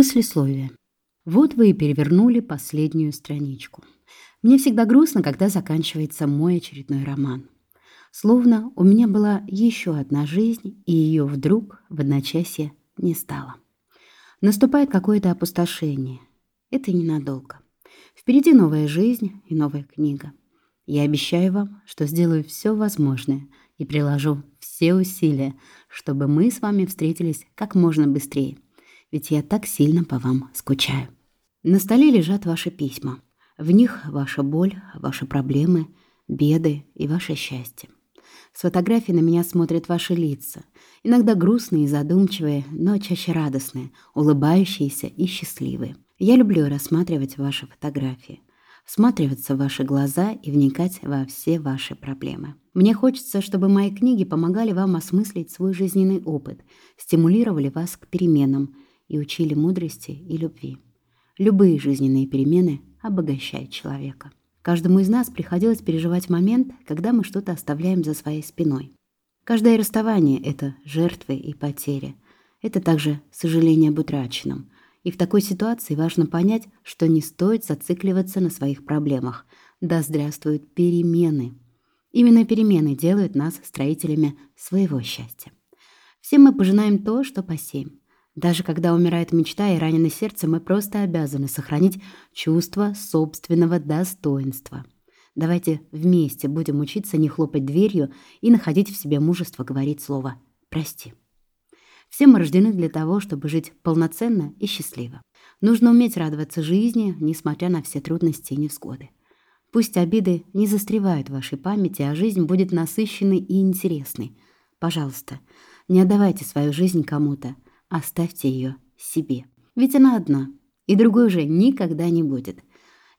Послесловие. Вот вы и перевернули последнюю страничку. Мне всегда грустно, когда заканчивается мой очередной роман. Словно у меня была еще одна жизнь, и ее вдруг в одночасье не стало. Наступает какое-то опустошение. Это ненадолго. Впереди новая жизнь и новая книга. Я обещаю вам, что сделаю все возможное и приложу все усилия, чтобы мы с вами встретились как можно быстрее, ведь я так сильно по вам скучаю. На столе лежат ваши письма. В них ваша боль, ваши проблемы, беды и ваше счастье. С фотографий на меня смотрят ваши лица, иногда грустные и задумчивые, но чаще радостные, улыбающиеся и счастливые. Я люблю рассматривать ваши фотографии всматриваться в ваши глаза и вникать во все ваши проблемы. Мне хочется, чтобы мои книги помогали вам осмыслить свой жизненный опыт, стимулировали вас к переменам и учили мудрости и любви. Любые жизненные перемены обогащают человека. Каждому из нас приходилось переживать момент, когда мы что-то оставляем за своей спиной. Каждое расставание — это жертвы и потери. Это также сожаление об утраченном — и в такой ситуации важно понять, что не стоит зацикливаться на своих проблемах. Да здравствуют перемены. Именно перемены делают нас строителями своего счастья. Все мы пожинаем то, что посеем. Даже когда умирает мечта и ранено сердце, мы просто обязаны сохранить чувство собственного достоинства. Давайте вместе будем учиться не хлопать дверью и находить в себе мужество говорить слово «прости». Все мы рождены для того, чтобы жить полноценно и счастливо. Нужно уметь радоваться жизни, несмотря на все трудности и невзгоды. Пусть обиды не застревают в вашей памяти, а жизнь будет насыщенной и интересной. Пожалуйста, не отдавайте свою жизнь кому-то, оставьте ее себе. Ведь она одна, и другой уже никогда не будет.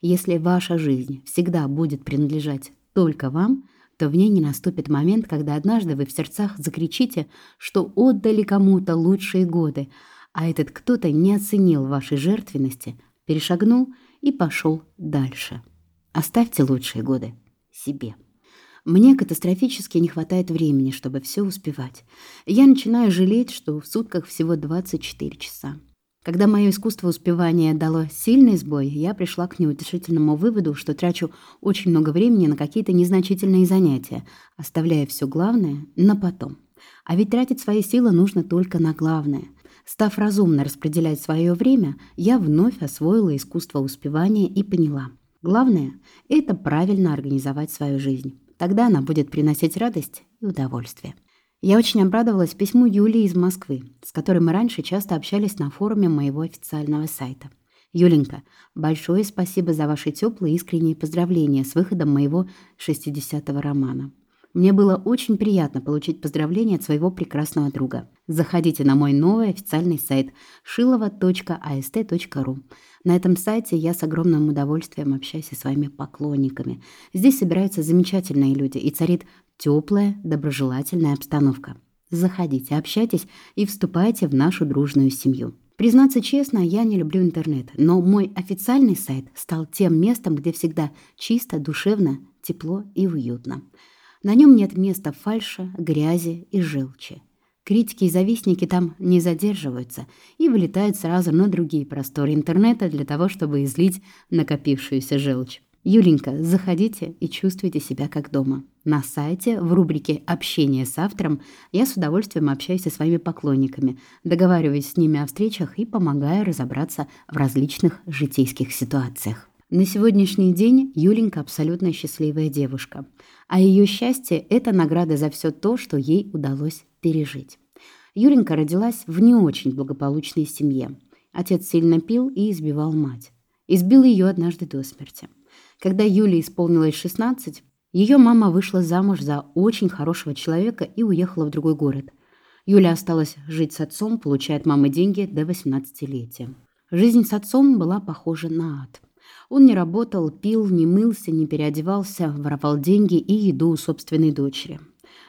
Если ваша жизнь всегда будет принадлежать только вам – то в ней не наступит момент, когда однажды вы в сердцах закричите, что отдали кому-то лучшие годы, а этот кто-то не оценил вашей жертвенности, перешагнул и пошел дальше. Оставьте лучшие годы себе. Мне катастрофически не хватает времени, чтобы все успевать. Я начинаю жалеть, что в сутках всего 24 часа. Когда мое искусство успевания дало сильный сбой, я пришла к неутешительному выводу, что трачу очень много времени на какие-то незначительные занятия, оставляя все главное на потом. А ведь тратить свои силы нужно только на главное. Став разумно распределять свое время, я вновь освоила искусство успевания и поняла. Главное – это правильно организовать свою жизнь. Тогда она будет приносить радость и удовольствие. Я очень обрадовалась письму Юлии из Москвы, с которой мы раньше часто общались на форуме моего официального сайта. Юленька, большое спасибо за ваши теплые искренние поздравления с выходом моего 60-го романа. Мне было очень приятно получить поздравления от своего прекрасного друга. Заходите на мой новый официальный сайт шилова.ast.ru. На этом сайте я с огромным удовольствием общаюсь со своими поклонниками. Здесь собираются замечательные люди и царит теплая, доброжелательная обстановка. Заходите, общайтесь и вступайте в нашу дружную семью. Признаться честно, я не люблю интернет, но мой официальный сайт стал тем местом, где всегда чисто, душевно, тепло и уютно. На нем нет места фальши, грязи и желчи. Критики и завистники там не задерживаются и вылетают сразу на другие просторы интернета для того, чтобы излить накопившуюся желчь. Юленька, заходите и чувствуйте себя как дома. На сайте в рубрике «Общение с автором» я с удовольствием общаюсь со своими поклонниками, договариваюсь с ними о встречах и помогаю разобраться в различных житейских ситуациях. На сегодняшний день Юленька абсолютно счастливая девушка, а ее счастье – это награда за все то, что ей удалось пережить. Юленька родилась в не очень благополучной семье. Отец сильно пил и избивал мать. Избил ее однажды до смерти. Когда Юле исполнилось 16, ее мама вышла замуж за очень хорошего человека и уехала в другой город. Юля осталась жить с отцом, получая от мамы деньги до 18-летия. Жизнь с отцом была похожа на ад. Он не работал, пил, не мылся, не переодевался, воровал деньги и еду у собственной дочери.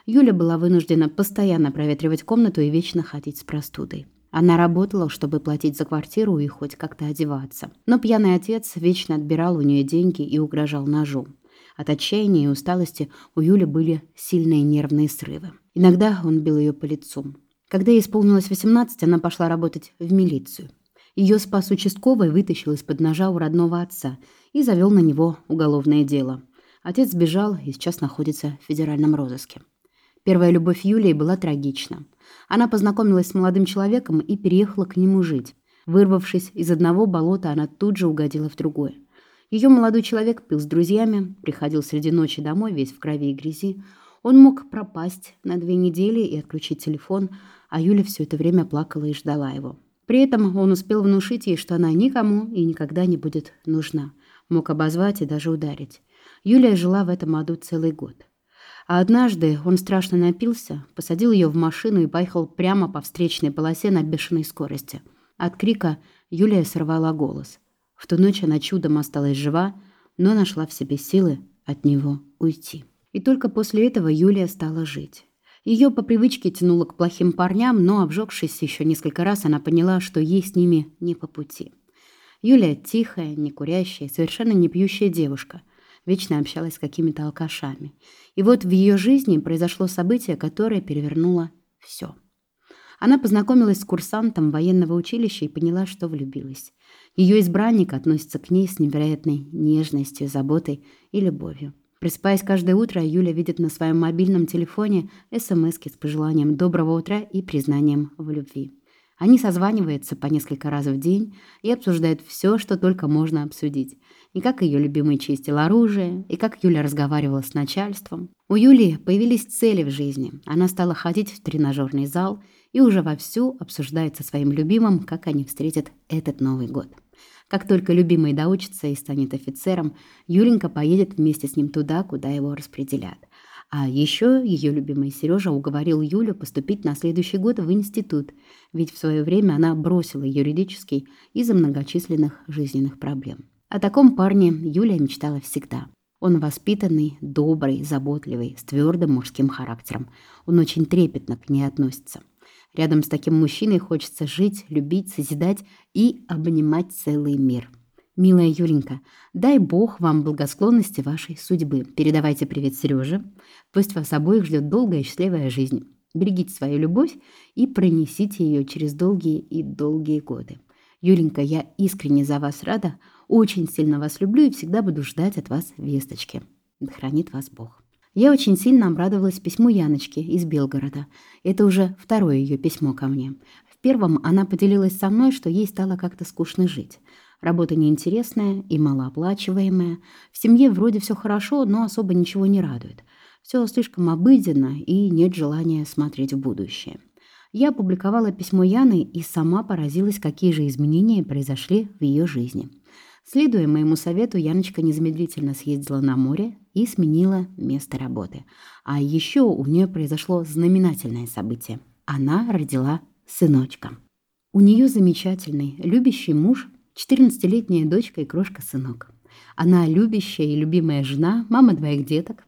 Юля была вынуждена постоянно проветривать комнату и вечно ходить с простудой. Она работала, чтобы платить за квартиру и хоть как-то одеваться. Но пьяный отец вечно отбирал у нее деньги и угрожал ножом. От отчаяния и усталости у Юли были сильные нервные срывы. Иногда он бил ее по лицу. Когда ей исполнилось 18, она пошла работать в милицию. Ее спас участковый, вытащил из-под ножа у родного отца и завел на него уголовное дело. Отец сбежал и сейчас находится в федеральном розыске. Первая любовь Юлии была трагична. Она познакомилась с молодым человеком и переехала к нему жить. Вырвавшись из одного болота, она тут же угодила в другое. Ее молодой человек пил с друзьями, приходил среди ночи домой, весь в крови и грязи. Он мог пропасть на две недели и отключить телефон, а Юля все это время плакала и ждала его. При этом он успел внушить ей, что она никому и никогда не будет нужна. Мог обозвать и даже ударить. Юлия жила в этом аду целый год. А однажды он страшно напился, посадил ее в машину и поехал прямо по встречной полосе на бешеной скорости. От крика Юлия сорвала голос. В ту ночь она чудом осталась жива, но нашла в себе силы от него уйти. И только после этого Юлия стала жить. Ее по привычке тянуло к плохим парням, но, обжегшись еще несколько раз, она поняла, что ей с ними не по пути. Юлия тихая, не курящая, совершенно не пьющая девушка. Вечно общалась с какими-то алкашами. И вот в ее жизни произошло событие, которое перевернуло все. Она познакомилась с курсантом военного училища и поняла, что влюбилась. Ее избранник относится к ней с невероятной нежностью, заботой и любовью. Просыпаясь каждое утро, Юля видит на своем мобильном телефоне смс с пожеланием доброго утра и признанием в любви. Они созваниваются по несколько раз в день и обсуждают все, что только можно обсудить. И как ее любимый чистил оружие, и как Юля разговаривала с начальством. У Юли появились цели в жизни. Она стала ходить в тренажерный зал и уже вовсю обсуждает со своим любимым, как они встретят этот Новый год. Как только любимый доучится и станет офицером, Юленька поедет вместе с ним туда, куда его распределят. А еще ее любимый Сережа уговорил Юлю поступить на следующий год в институт, ведь в свое время она бросила юридический из-за многочисленных жизненных проблем. О таком парне Юля мечтала всегда. Он воспитанный, добрый, заботливый, с твердым мужским характером. Он очень трепетно к ней относится. Рядом с таким мужчиной хочется жить, любить, созидать и обнимать целый мир. Милая Юренька, дай Бог вам благосклонности вашей судьбы. Передавайте привет Сереже. Пусть вас обоих ждет долгая и счастливая жизнь. Берегите свою любовь и пронесите ее через долгие и долгие годы. Юренька, я искренне за вас рада, очень сильно вас люблю и всегда буду ждать от вас весточки. Да хранит вас Бог. Я очень сильно обрадовалась письму Яночки из Белгорода. Это уже второе ее письмо ко мне. В первом она поделилась со мной, что ей стало как-то скучно жить. Работа неинтересная и малооплачиваемая. В семье вроде все хорошо, но особо ничего не радует. Все слишком обыденно и нет желания смотреть в будущее. Я опубликовала письмо Яны и сама поразилась, какие же изменения произошли в ее жизни. Следуя моему совету, Яночка незамедлительно съездила на море и сменила место работы. А еще у нее произошло знаменательное событие. Она родила сыночка. У нее замечательный, любящий муж, 14-летняя дочка и крошка-сынок. Она любящая и любимая жена, мама двоих деток.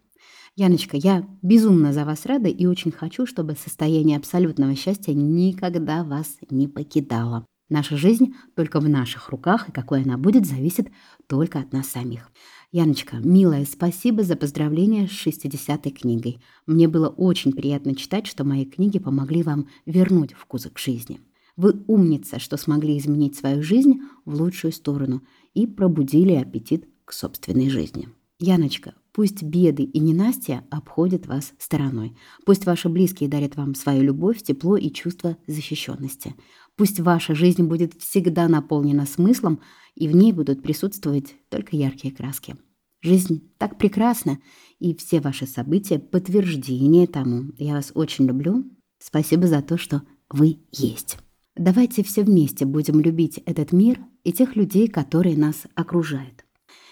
Яночка, я безумно за вас рада и очень хочу, чтобы состояние абсолютного счастья никогда вас не покидало. Наша жизнь только в наших руках, и какой она будет, зависит только от нас самих. Яночка, милая, спасибо за поздравления с 60-й книгой. Мне было очень приятно читать, что мои книги помогли вам вернуть вкус к жизни. Вы умница, что смогли изменить свою жизнь в лучшую сторону и пробудили аппетит к собственной жизни. Яночка, пусть беды и ненастья обходят вас стороной. Пусть ваши близкие дарят вам свою любовь, тепло и чувство защищенности. Пусть ваша жизнь будет всегда наполнена смыслом, и в ней будут присутствовать только яркие краски. Жизнь так прекрасна, и все ваши события — подтверждение тому. Я вас очень люблю. Спасибо за то, что вы есть. Давайте все вместе будем любить этот мир и тех людей, которые нас окружают.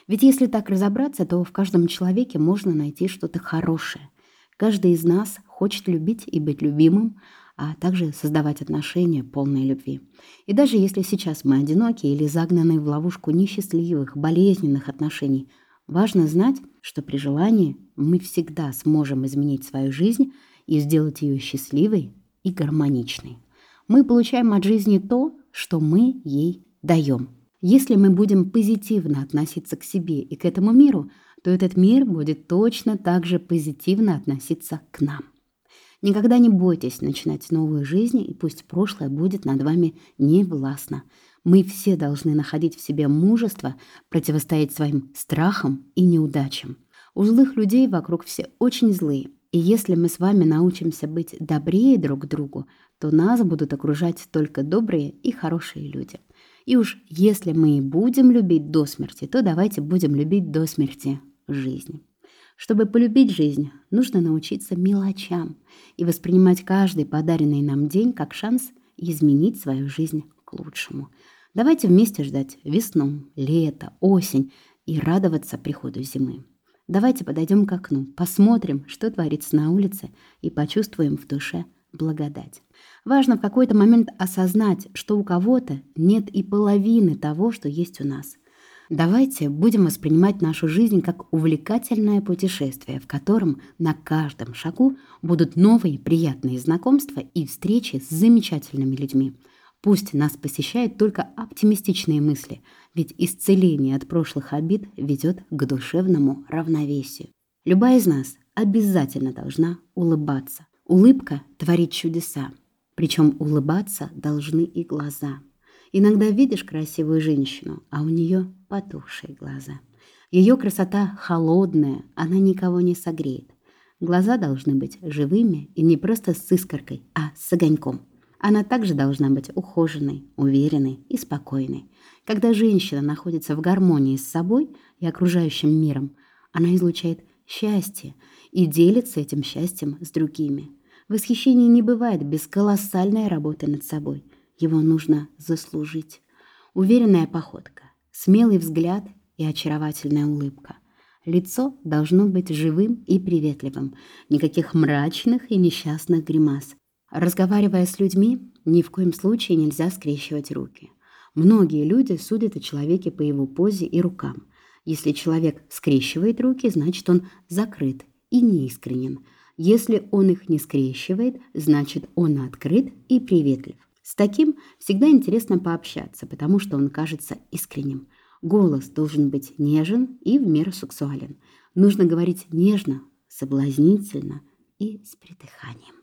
Ведь если так разобраться, то в каждом человеке можно найти что-то хорошее. Каждый из нас хочет любить и быть любимым, а также создавать отношения полной любви. И даже если сейчас мы одиноки или загнаны в ловушку несчастливых, болезненных отношений, важно знать, что при желании мы всегда сможем изменить свою жизнь и сделать ее счастливой и гармоничной. Мы получаем от жизни то, что мы ей даем. Если мы будем позитивно относиться к себе и к этому миру, то этот мир будет точно так же позитивно относиться к нам. Никогда не бойтесь начинать новую жизнь, и пусть прошлое будет над вами не властно. Мы все должны находить в себе мужество противостоять своим страхам и неудачам. У злых людей вокруг все очень злые. И если мы с вами научимся быть добрее друг к другу, то нас будут окружать только добрые и хорошие люди. И уж если мы и будем любить до смерти, то давайте будем любить до смерти жизни. Чтобы полюбить жизнь, нужно научиться мелочам и воспринимать каждый подаренный нам день как шанс изменить свою жизнь к лучшему. Давайте вместе ждать весну, лето, осень и радоваться приходу зимы. Давайте подойдем к окну, посмотрим, что творится на улице и почувствуем в душе благодать. Важно в какой-то момент осознать, что у кого-то нет и половины того, что есть у нас – Давайте будем воспринимать нашу жизнь как увлекательное путешествие, в котором на каждом шагу будут новые приятные знакомства и встречи с замечательными людьми. Пусть нас посещают только оптимистичные мысли, ведь исцеление от прошлых обид ведет к душевному равновесию. Любая из нас обязательно должна улыбаться. Улыбка творит чудеса, причем улыбаться должны и глаза – Иногда видишь красивую женщину, а у нее потухшие глаза. Ее красота холодная, она никого не согреет. Глаза должны быть живыми и не просто с искоркой, а с огоньком. Она также должна быть ухоженной, уверенной и спокойной. Когда женщина находится в гармонии с собой и окружающим миром, она излучает счастье и делится этим счастьем с другими. Восхищение не бывает без колоссальной работы над собой – его нужно заслужить. Уверенная походка, смелый взгляд и очаровательная улыбка. Лицо должно быть живым и приветливым, никаких мрачных и несчастных гримас. Разговаривая с людьми, ни в коем случае нельзя скрещивать руки. Многие люди судят о человеке по его позе и рукам. Если человек скрещивает руки, значит он закрыт и неискренен. Если он их не скрещивает, значит он открыт и приветлив. С таким всегда интересно пообщаться, потому что он кажется искренним. Голос должен быть нежен и в меру сексуален. Нужно говорить нежно, соблазнительно и с придыханием.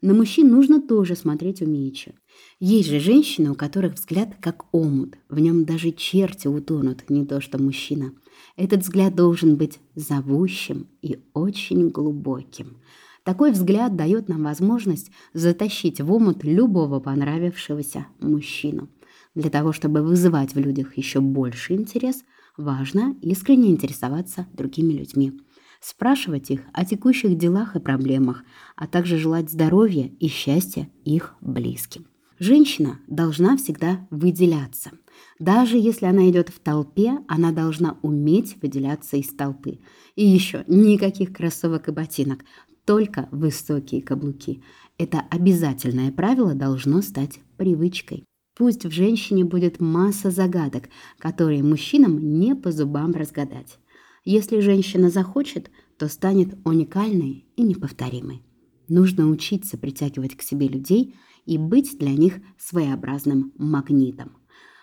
На мужчин нужно тоже смотреть умеючи. Есть же женщины, у которых взгляд как омут, в нем даже черти утонут, не то что мужчина. Этот взгляд должен быть зовущим и очень глубоким. Такой взгляд дает нам возможность затащить в омут любого понравившегося мужчину. Для того, чтобы вызывать в людях еще больше интерес, важно искренне интересоваться другими людьми. Спрашивать их о текущих делах и проблемах, а также желать здоровья и счастья их близким. Женщина должна всегда выделяться. Даже если она идет в толпе, она должна уметь выделяться из толпы. И еще никаких кроссовок и ботинок, только высокие каблуки. Это обязательное правило должно стать привычкой. Пусть в женщине будет масса загадок, которые мужчинам не по зубам разгадать. Если женщина захочет, то станет уникальной и неповторимой. Нужно учиться притягивать к себе людей и быть для них своеобразным магнитом.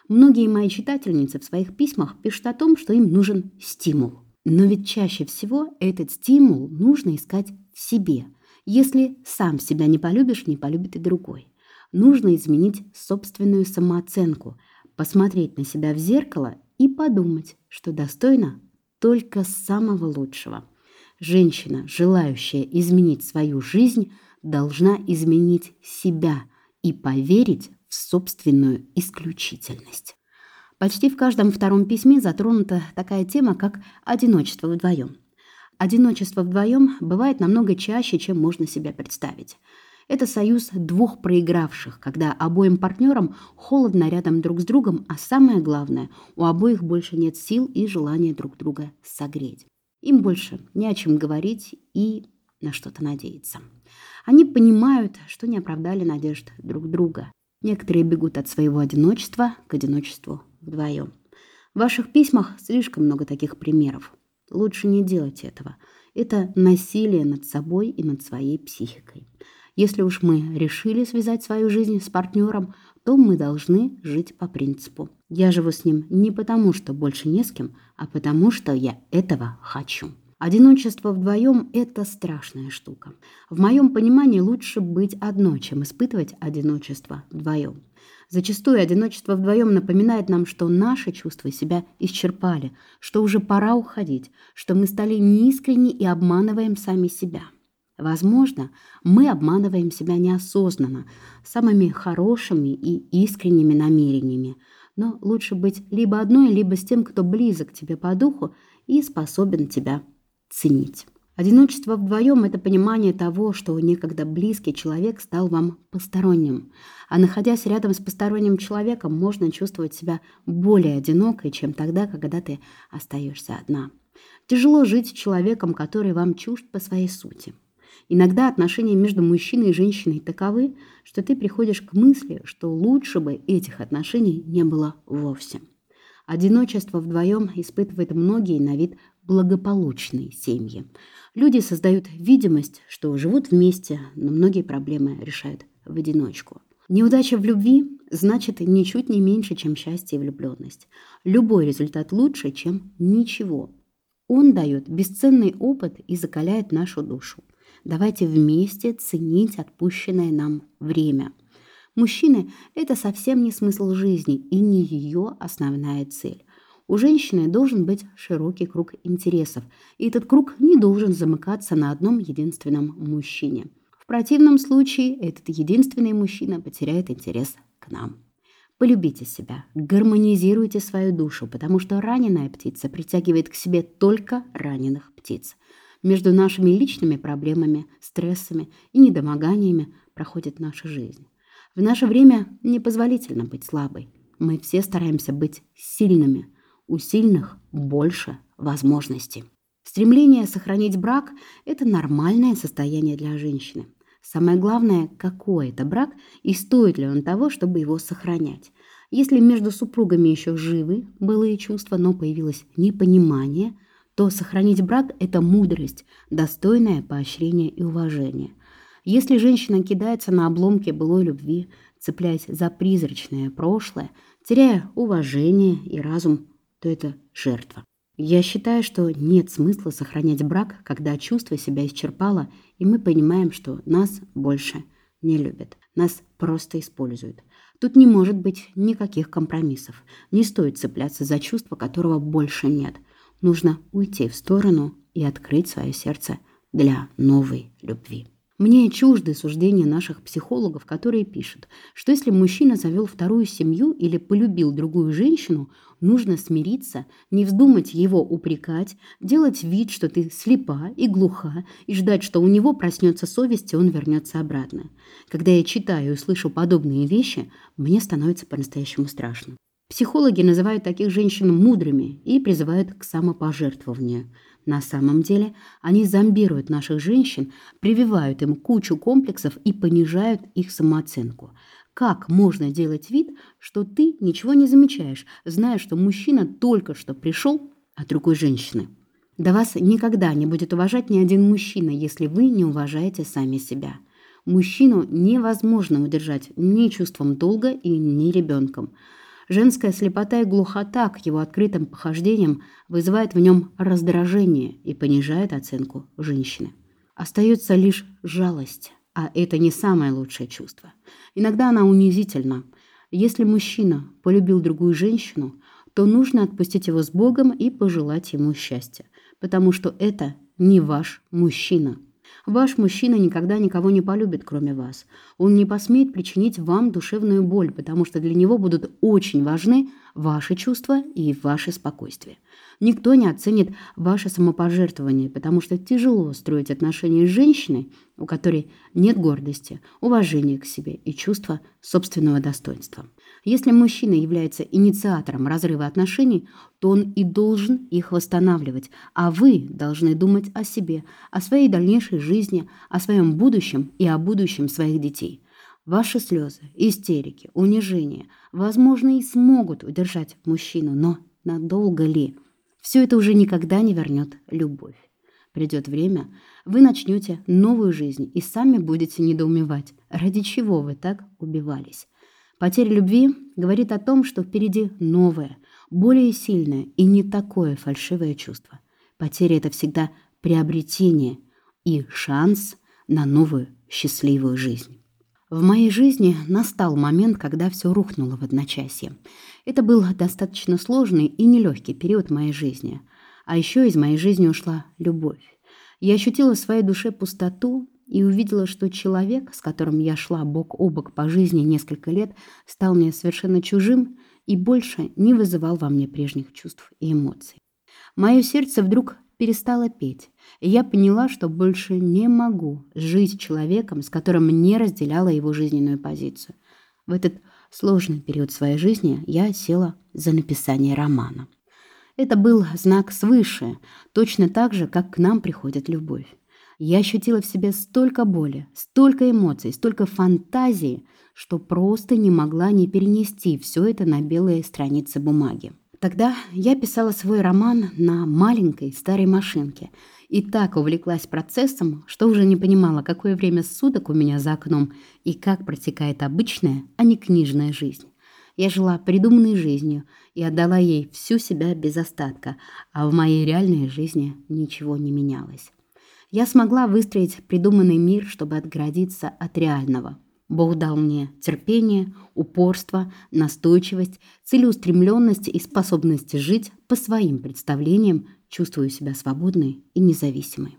Многие мои читательницы в своих письмах пишут о том, что им нужен стимул. Но ведь чаще всего этот стимул нужно искать себе. Если сам себя не полюбишь, не полюбит и другой. Нужно изменить собственную самооценку, посмотреть на себя в зеркало и подумать, что достойна только самого лучшего. Женщина, желающая изменить свою жизнь, должна изменить себя и поверить в собственную исключительность. Почти в каждом втором письме затронута такая тема, как одиночество вдвоем. Одиночество вдвоем бывает намного чаще, чем можно себе представить. Это союз двух проигравших, когда обоим партнерам холодно рядом друг с другом, а самое главное, у обоих больше нет сил и желания друг друга согреть. Им больше не о чем говорить и на что-то надеяться. Они понимают, что не оправдали надежд друг друга. Некоторые бегут от своего одиночества к одиночеству вдвоем. В ваших письмах слишком много таких примеров. Лучше не делать этого. Это насилие над собой и над своей психикой. Если уж мы решили связать свою жизнь с партнером, то мы должны жить по принципу. Я живу с ним не потому, что больше не с кем, а потому, что я этого хочу. Одиночество вдвоем – это страшная штука. В моем понимании лучше быть одной, чем испытывать одиночество вдвоем. Зачастую одиночество вдвоем напоминает нам, что наши чувства себя исчерпали, что уже пора уходить, что мы стали неискренни и обманываем сами себя. Возможно, мы обманываем себя неосознанно, самыми хорошими и искренними намерениями, но лучше быть либо одной, либо с тем, кто близок тебе по духу и способен тебя ценить. Одиночество вдвоем – это понимание того, что некогда близкий человек стал вам посторонним. А находясь рядом с посторонним человеком, можно чувствовать себя более одинокой, чем тогда, когда ты остаешься одна. Тяжело жить с человеком, который вам чужд по своей сути. Иногда отношения между мужчиной и женщиной таковы, что ты приходишь к мысли, что лучше бы этих отношений не было вовсе. Одиночество вдвоем испытывают многие на вид благополучные семьи. Люди создают видимость, что живут вместе, но многие проблемы решают в одиночку. Неудача в любви значит ничуть не меньше, чем счастье и влюбленность. Любой результат лучше, чем ничего. Он дает бесценный опыт и закаляет нашу душу. Давайте вместе ценить отпущенное нам время. Мужчины – это совсем не смысл жизни и не ее основная цель. У женщины должен быть широкий круг интересов, и этот круг не должен замыкаться на одном единственном мужчине. В противном случае этот единственный мужчина потеряет интерес к нам. Полюбите себя, гармонизируйте свою душу, потому что раненая птица притягивает к себе только раненых птиц. Между нашими личными проблемами, стрессами и недомоганиями проходит наша жизнь. В наше время непозволительно быть слабой. Мы все стараемся быть сильными – у сильных больше возможностей. Стремление сохранить брак – это нормальное состояние для женщины. Самое главное, какой это брак и стоит ли он того, чтобы его сохранять. Если между супругами еще живы былые чувства, но появилось непонимание, то сохранить брак – это мудрость, достойное поощрения и уважения. Если женщина кидается на обломки былой любви, цепляясь за призрачное прошлое, теряя уважение и разум, то это жертва. Я считаю, что нет смысла сохранять брак, когда чувство себя исчерпало, и мы понимаем, что нас больше не любят. Нас просто используют. Тут не может быть никаких компромиссов. Не стоит цепляться за чувство, которого больше нет. Нужно уйти в сторону и открыть свое сердце для новой любви. Мне чужды суждения наших психологов, которые пишут, что если мужчина завел вторую семью или полюбил другую женщину, нужно смириться, не вздумать его упрекать, делать вид, что ты слепа и глуха, и ждать, что у него проснется совесть, и он вернется обратно. Когда я читаю и слышу подобные вещи, мне становится по-настоящему страшно. Психологи называют таких женщин мудрыми и призывают к самопожертвованию – на самом деле они зомбируют наших женщин, прививают им кучу комплексов и понижают их самооценку. Как можно делать вид, что ты ничего не замечаешь, зная, что мужчина только что пришел от другой женщины? Да вас никогда не будет уважать ни один мужчина, если вы не уважаете сами себя. Мужчину невозможно удержать ни чувством долга и ни ребенком. Женская слепота и глухота к его открытым похождениям вызывает в нем раздражение и понижает оценку женщины. Остается лишь жалость, а это не самое лучшее чувство. Иногда она унизительна. Если мужчина полюбил другую женщину, то нужно отпустить его с Богом и пожелать ему счастья, потому что это не ваш мужчина. Ваш мужчина никогда никого не полюбит, кроме вас. Он не посмеет причинить вам душевную боль, потому что для него будут очень важны ваши чувства и ваше спокойствие. Никто не оценит ваше самопожертвование, потому что тяжело строить отношения с женщиной, у которой нет гордости, уважения к себе и чувства собственного достоинства. Если мужчина является инициатором разрыва отношений, то он и должен их восстанавливать, а вы должны думать о себе, о своей дальнейшей жизни, о своем будущем и о будущем своих детей. Ваши слезы, истерики, унижения, возможно, и смогут удержать мужчину, но надолго ли – все это уже никогда не вернет любовь. Придет время, вы начнете новую жизнь и сами будете недоумевать, ради чего вы так убивались. Потеря любви говорит о том, что впереди новое, более сильное и не такое фальшивое чувство. Потеря – это всегда приобретение и шанс на новую счастливую жизнь. В моей жизни настал момент, когда все рухнуло в одночасье. Это был достаточно сложный и нелегкий период моей жизни. А еще из моей жизни ушла любовь. Я ощутила в своей душе пустоту и увидела, что человек, с которым я шла бок о бок по жизни несколько лет, стал мне совершенно чужим и больше не вызывал во мне прежних чувств и эмоций. Мое сердце вдруг перестало петь, и я поняла, что больше не могу жить с человеком, с которым не разделяла его жизненную позицию. В этот сложный период своей жизни я села за написание романа. Это был знак свыше, точно так же, как к нам приходит любовь. Я ощутила в себе столько боли, столько эмоций, столько фантазии, что просто не могла не перенести все это на белые страницы бумаги. Тогда я писала свой роман на маленькой старой машинке и так увлеклась процессом, что уже не понимала, какое время суток у меня за окном и как протекает обычная, а не книжная жизнь. Я жила придуманной жизнью и отдала ей всю себя без остатка, а в моей реальной жизни ничего не менялось. Я смогла выстроить придуманный мир, чтобы отгородиться от реального – Бог дал мне терпение, упорство, настойчивость, целеустремленность и способность жить по своим представлениям, чувствуя себя свободной и независимой.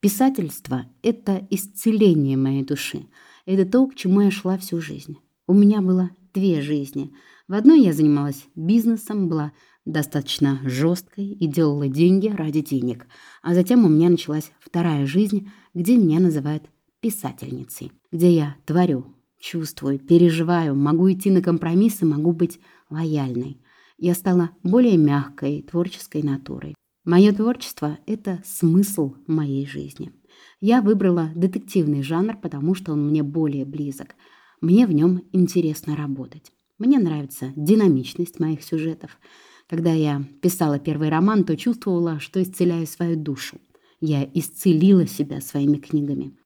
Писательство – это исцеление моей души. Это то, к чему я шла всю жизнь. У меня было две жизни. В одной я занималась бизнесом, была достаточно жесткой и делала деньги ради денег. А затем у меня началась вторая жизнь, где меня называют писательницей, где я творю, чувствую, переживаю, могу идти на компромиссы, могу быть лояльной. Я стала более мягкой, творческой натурой. Мое творчество – это смысл моей жизни. Я выбрала детективный жанр, потому что он мне более близок. Мне в нем интересно работать. Мне нравится динамичность моих сюжетов. Когда я писала первый роман, то чувствовала, что исцеляю свою душу. Я исцелила себя своими книгами.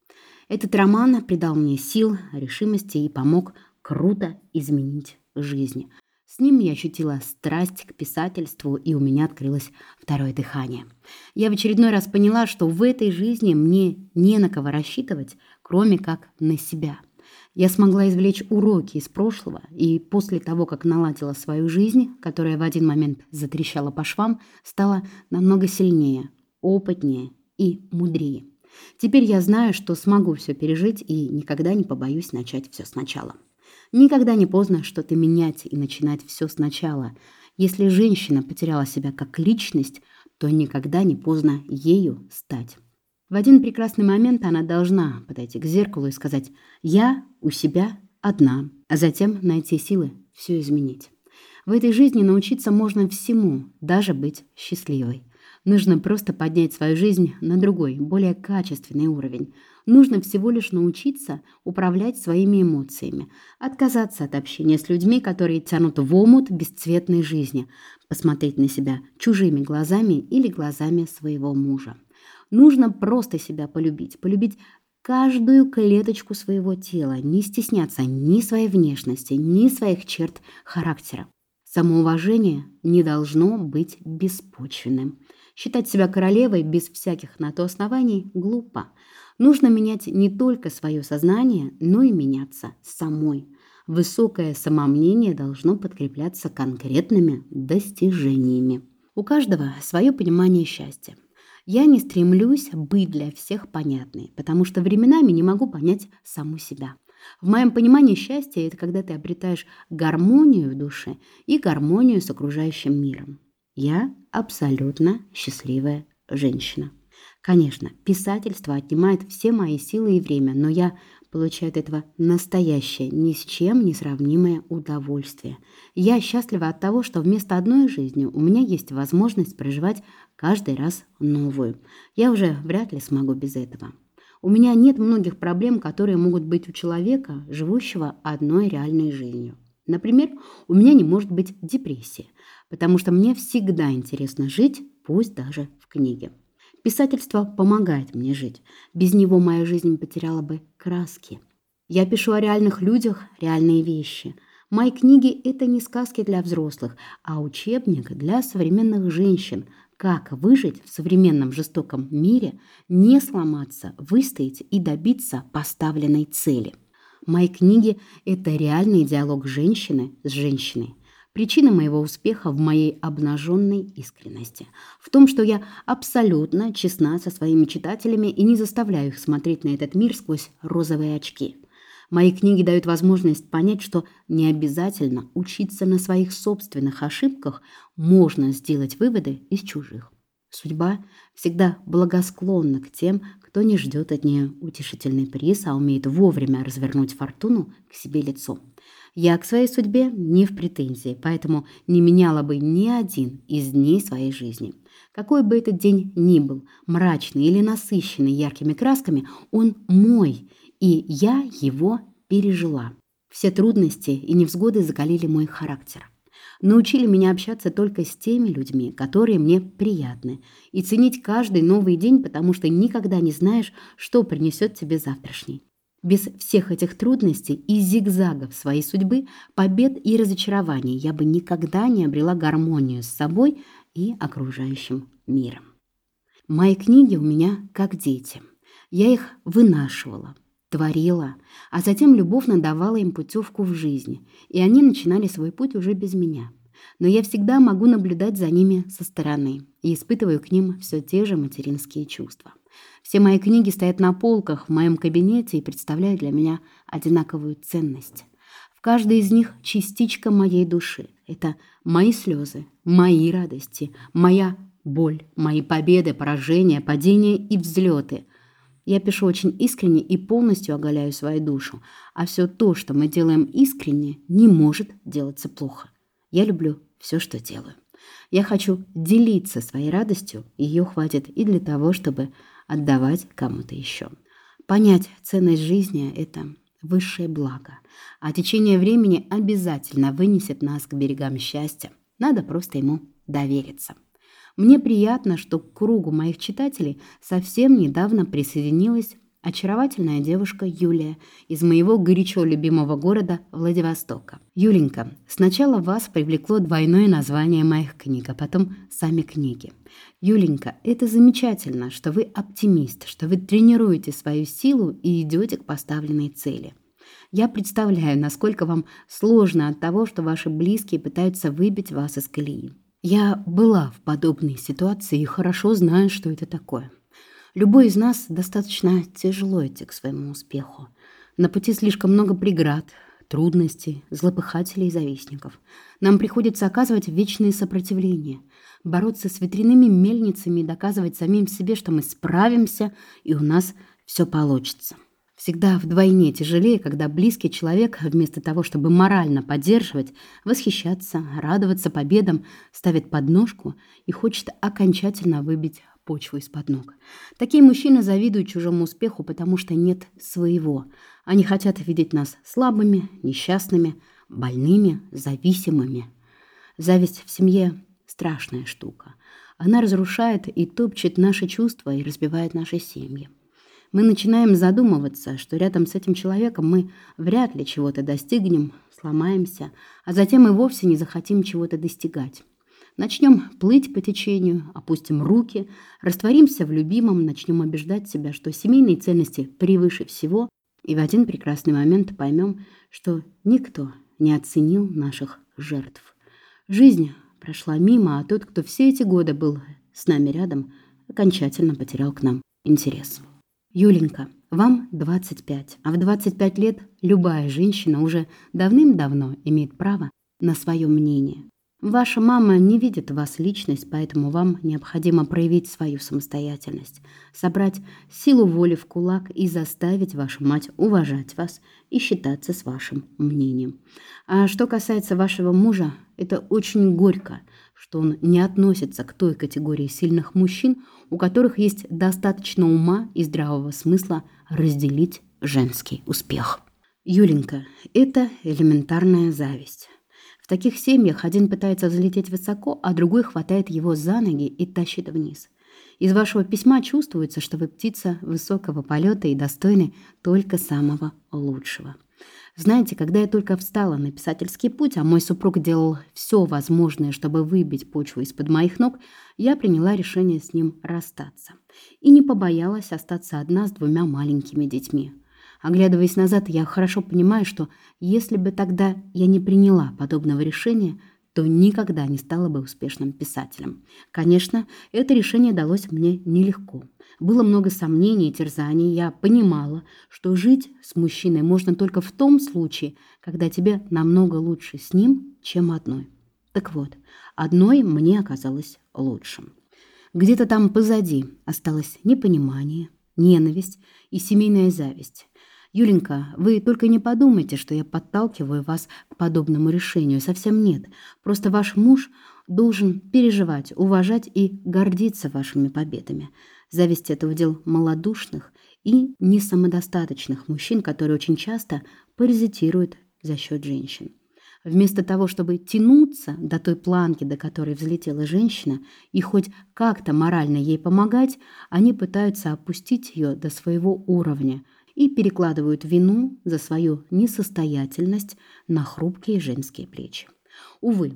Этот роман придал мне сил, решимости и помог круто изменить жизнь. С ним я ощутила страсть к писательству, и у меня открылось второе дыхание. Я в очередной раз поняла, что в этой жизни мне не на кого рассчитывать, кроме как на себя. Я смогла извлечь уроки из прошлого, и после того, как наладила свою жизнь, которая в один момент затрещала по швам, стала намного сильнее, опытнее и мудрее. Теперь я знаю, что смогу все пережить и никогда не побоюсь начать все сначала. Никогда не поздно что-то менять и начинать все сначала. Если женщина потеряла себя как личность, то никогда не поздно ею стать. В один прекрасный момент она должна подойти к зеркалу и сказать «Я у себя одна», а затем найти силы все изменить. В этой жизни научиться можно всему, даже быть счастливой. Нужно просто поднять свою жизнь на другой, более качественный уровень. Нужно всего лишь научиться управлять своими эмоциями, отказаться от общения с людьми, которые тянут в омут бесцветной жизни, посмотреть на себя чужими глазами или глазами своего мужа. Нужно просто себя полюбить, полюбить каждую клеточку своего тела, не стесняться ни своей внешности, ни своих черт характера. Самоуважение не должно быть беспочвенным. Считать себя королевой без всяких на то оснований глупо. Нужно менять не только свое сознание, но и меняться самой. Высокое самомнение должно подкрепляться конкретными достижениями. У каждого свое понимание счастья. Я не стремлюсь быть для всех понятной, потому что временами не могу понять саму себя. В моем понимании счастье – это когда ты обретаешь гармонию в душе и гармонию с окружающим миром. Я абсолютно счастливая женщина. Конечно, писательство отнимает все мои силы и время, но я получаю от этого настоящее, ни с чем не сравнимое удовольствие. Я счастлива от того, что вместо одной жизни у меня есть возможность проживать каждый раз новую. Я уже вряд ли смогу без этого. У меня нет многих проблем, которые могут быть у человека, живущего одной реальной жизнью. Например, у меня не может быть депрессии, потому что мне всегда интересно жить, пусть даже в книге. Писательство помогает мне жить. Без него моя жизнь потеряла бы краски. Я пишу о реальных людях, реальные вещи. Мои книги – это не сказки для взрослых, а учебник для современных женщин, как выжить в современном жестоком мире, не сломаться, выстоять и добиться поставленной цели. Мои книги – это реальный диалог женщины с женщиной. Причина моего успеха в моей обнаженной искренности. В том, что я абсолютно честна со своими читателями и не заставляю их смотреть на этот мир сквозь розовые очки. Мои книги дают возможность понять, что не обязательно учиться на своих собственных ошибках, можно сделать выводы из чужих. Судьба всегда благосклонна к тем, кто не ждет от нее утешительный приз, а умеет вовремя развернуть фортуну к себе лицом. Я к своей судьбе не в претензии, поэтому не меняла бы ни один из дней своей жизни. Какой бы этот день ни был, мрачный или насыщенный яркими красками, он мой, и я его пережила. Все трудности и невзгоды закалили мой характер. Научили меня общаться только с теми людьми, которые мне приятны, и ценить каждый новый день, потому что никогда не знаешь, что принесет тебе завтрашний. Без всех этих трудностей и зигзагов своей судьбы, побед и разочарований я бы никогда не обрела гармонию с собой и окружающим миром. Мои книги у меня как дети. Я их вынашивала, творила, а затем любовно давала им путевку в жизнь, и они начинали свой путь уже без меня. Но я всегда могу наблюдать за ними со стороны и испытываю к ним все те же материнские чувства. Все мои книги стоят на полках в моем кабинете и представляют для меня одинаковую ценность. В каждой из них частичка моей души. Это мои слезы, мои радости, моя боль, мои победы, поражения, падения и взлеты – я пишу очень искренне и полностью оголяю свою душу. А все то, что мы делаем искренне, не может делаться плохо. Я люблю все, что делаю. Я хочу делиться своей радостью, ее хватит и для того, чтобы отдавать кому-то еще. Понять ценность жизни – это высшее благо, а течение времени обязательно вынесет нас к берегам счастья. Надо просто ему довериться. Мне приятно, что к кругу моих читателей совсем недавно присоединилась очаровательная девушка Юлия из моего горячо любимого города Владивостока. Юленька, сначала вас привлекло двойное название моих книг, а потом сами книги. Юленька, это замечательно, что вы оптимист, что вы тренируете свою силу и идете к поставленной цели. Я представляю, насколько вам сложно от того, что ваши близкие пытаются выбить вас из колеи. Я была в подобной ситуации и хорошо знаю, что это такое. Любой из нас достаточно тяжело идти к своему успеху. На пути слишком много преград, трудностей, злопыхателей и завистников. Нам приходится оказывать вечные сопротивления, бороться с ветряными мельницами и доказывать самим себе, что мы справимся и у нас все получится. Всегда вдвойне тяжелее, когда близкий человек, вместо того, чтобы морально поддерживать, восхищаться, радоваться победам, ставит подножку и хочет окончательно выбить почву из-под ног. Такие мужчины завидуют чужому успеху, потому что нет своего. Они хотят видеть нас слабыми, несчастными, больными, зависимыми. Зависть в семье – страшная штука. Она разрушает и топчет наши чувства и разбивает наши семьи мы начинаем задумываться, что рядом с этим человеком мы вряд ли чего-то достигнем, сломаемся, а затем и вовсе не захотим чего-то достигать. Начнем плыть по течению, опустим руки, растворимся в любимом, начнем убеждать себя, что семейные ценности превыше всего, и в один прекрасный момент поймем, что никто не оценил наших жертв. Жизнь прошла мимо, а тот, кто все эти годы был с нами рядом, окончательно потерял к нам интерес. Юленька, вам 25, а в 25 лет любая женщина уже давным-давно имеет право на свое мнение. Ваша мама не видит в вас личность, поэтому вам необходимо проявить свою самостоятельность, собрать силу воли в кулак и заставить вашу мать уважать вас и считаться с вашим мнением. А что касается вашего мужа, это очень горько, что он не относится к той категории сильных мужчин, у которых есть достаточно ума и здравого смысла разделить женский успех. Юленька, это элементарная зависть. В таких семьях один пытается взлететь высоко, а другой хватает его за ноги и тащит вниз. Из вашего письма чувствуется, что вы птица высокого полета и достойны только самого лучшего. Знаете, когда я только встала на писательский путь, а мой супруг делал все возможное, чтобы выбить почву из-под моих ног, я приняла решение с ним расстаться. И не побоялась остаться одна с двумя маленькими детьми. Оглядываясь назад, я хорошо понимаю, что если бы тогда я не приняла подобного решения, то никогда не стала бы успешным писателем. Конечно, это решение далось мне нелегко. Было много сомнений и терзаний. Я понимала, что жить с мужчиной можно только в том случае, когда тебе намного лучше с ним, чем одной. Так вот, одной мне оказалось лучшим. Где-то там позади осталось непонимание, ненависть и семейная зависть. Юленька, вы только не подумайте, что я подталкиваю вас к подобному решению. Совсем нет. Просто ваш муж должен переживать, уважать и гордиться вашими победами. Зависть – это удел малодушных и несамодостаточных мужчин, которые очень часто паразитируют за счет женщин. Вместо того, чтобы тянуться до той планки, до которой взлетела женщина, и хоть как-то морально ей помогать, они пытаются опустить ее до своего уровня – и перекладывают вину за свою несостоятельность на хрупкие женские плечи. Увы,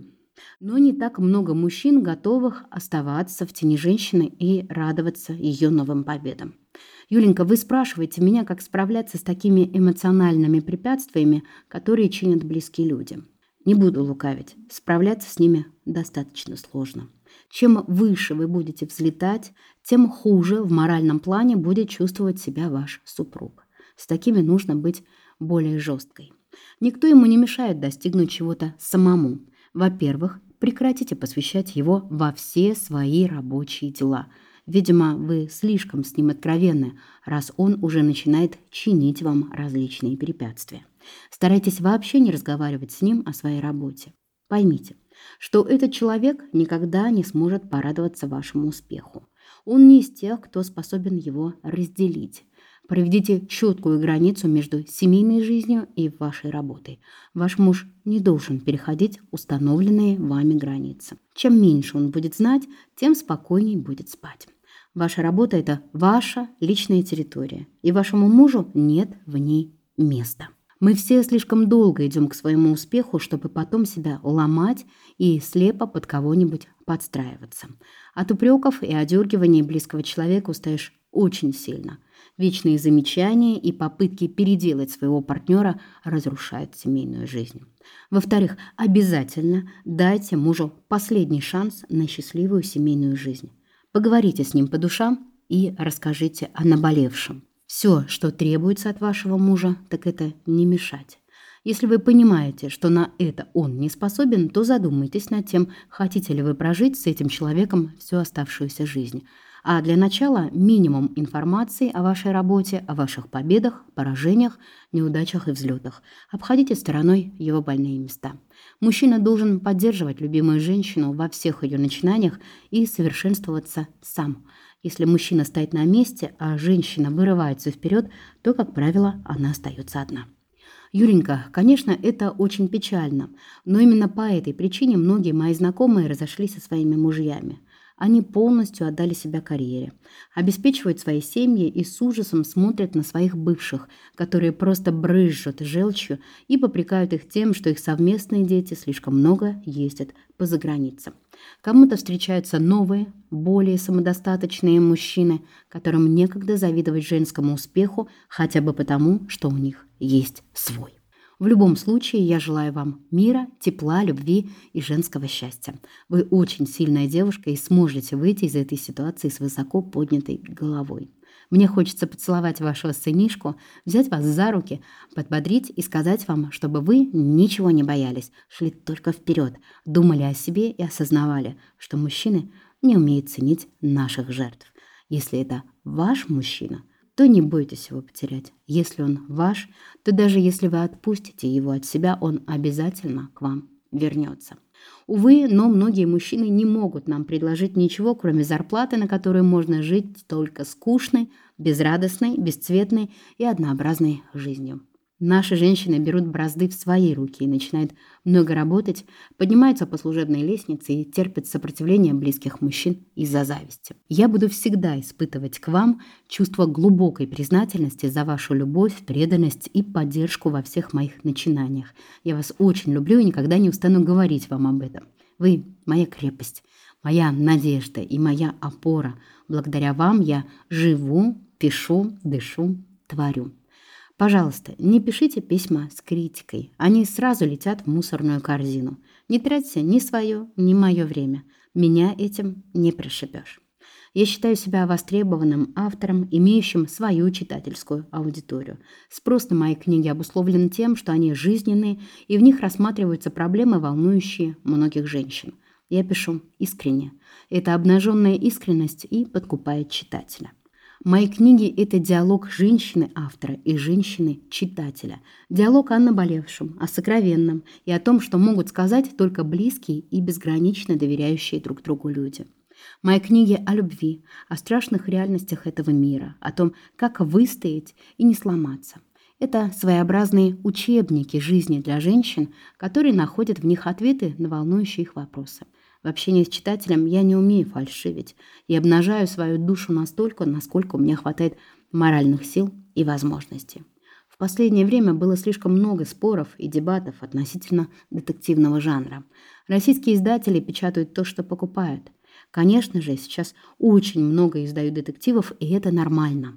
но не так много мужчин, готовых оставаться в тени женщины и радоваться ее новым победам. Юленька, вы спрашиваете меня, как справляться с такими эмоциональными препятствиями, которые чинят близкие люди. Не буду лукавить, справляться с ними достаточно сложно. Чем выше вы будете взлетать, тем хуже в моральном плане будет чувствовать себя ваш супруг. С такими нужно быть более жесткой. Никто ему не мешает достигнуть чего-то самому. Во-первых, прекратите посвящать его во все свои рабочие дела. Видимо, вы слишком с ним откровенны, раз он уже начинает чинить вам различные препятствия. Старайтесь вообще не разговаривать с ним о своей работе. Поймите, что этот человек никогда не сможет порадоваться вашему успеху. Он не из тех, кто способен его разделить. Проведите четкую границу между семейной жизнью и вашей работой. Ваш муж не должен переходить установленные вами границы. Чем меньше он будет знать, тем спокойнее будет спать. Ваша работа – это ваша личная территория, и вашему мужу нет в ней места. Мы все слишком долго идем к своему успеху, чтобы потом себя ломать и слепо под кого-нибудь подстраиваться. От упреков и одергивания близкого человека устаешь очень сильно – Вечные замечания и попытки переделать своего партнера разрушают семейную жизнь. Во-вторых, обязательно дайте мужу последний шанс на счастливую семейную жизнь. Поговорите с ним по душам и расскажите о наболевшем. Все, что требуется от вашего мужа, так это не мешать. Если вы понимаете, что на это он не способен, то задумайтесь над тем, хотите ли вы прожить с этим человеком всю оставшуюся жизнь – а для начала минимум информации о вашей работе, о ваших победах, поражениях, неудачах и взлетах. Обходите стороной его больные места. Мужчина должен поддерживать любимую женщину во всех ее начинаниях и совершенствоваться сам. Если мужчина стоит на месте, а женщина вырывается вперед, то, как правило, она остается одна. Юленька, конечно, это очень печально, но именно по этой причине многие мои знакомые разошлись со своими мужьями. Они полностью отдали себя карьере, обеспечивают свои семьи и с ужасом смотрят на своих бывших, которые просто брызжут желчью и попрекают их тем, что их совместные дети слишком много ездят по заграницам. Кому-то встречаются новые, более самодостаточные мужчины, которым некогда завидовать женскому успеху хотя бы потому, что у них есть свой. В любом случае, я желаю вам мира, тепла, любви и женского счастья. Вы очень сильная девушка и сможете выйти из этой ситуации с высоко поднятой головой. Мне хочется поцеловать вашего сынишку, взять вас за руки, подбодрить и сказать вам, чтобы вы ничего не боялись, шли только вперед, думали о себе и осознавали, что мужчины не умеют ценить наших жертв. Если это ваш мужчина, то не бойтесь его потерять. Если он ваш, то даже если вы отпустите его от себя, он обязательно к вам вернется. Увы, но многие мужчины не могут нам предложить ничего, кроме зарплаты, на которой можно жить только скучной, безрадостной, бесцветной и однообразной жизнью. Наши женщины берут бразды в свои руки и начинают много работать, поднимаются по служебной лестнице и терпят сопротивление близких мужчин из-за зависти. Я буду всегда испытывать к вам чувство глубокой признательности за вашу любовь, преданность и поддержку во всех моих начинаниях. Я вас очень люблю и никогда не устану говорить вам об этом. Вы – моя крепость, моя надежда и моя опора. Благодаря вам я живу, пишу, дышу, творю. Пожалуйста, не пишите письма с критикой. Они сразу летят в мусорную корзину. Не тратьте ни свое, ни мое время. Меня этим не пришибешь. Я считаю себя востребованным автором, имеющим свою читательскую аудиторию. Спрос на мои книги обусловлен тем, что они жизненные, и в них рассматриваются проблемы, волнующие многих женщин. Я пишу искренне. Это обнаженная искренность и подкупает читателя. Мои книги – это диалог женщины-автора и женщины-читателя. Диалог о наболевшем, о сокровенном и о том, что могут сказать только близкие и безгранично доверяющие друг другу люди. Мои книги о любви, о страшных реальностях этого мира, о том, как выстоять и не сломаться. Это своеобразные учебники жизни для женщин, которые находят в них ответы на волнующие их вопросы – в общении с читателем я не умею фальшивить и обнажаю свою душу настолько, насколько меня хватает моральных сил и возможностей. В последнее время было слишком много споров и дебатов относительно детективного жанра. Российские издатели печатают то, что покупают. Конечно же, сейчас очень много издают детективов, и это нормально.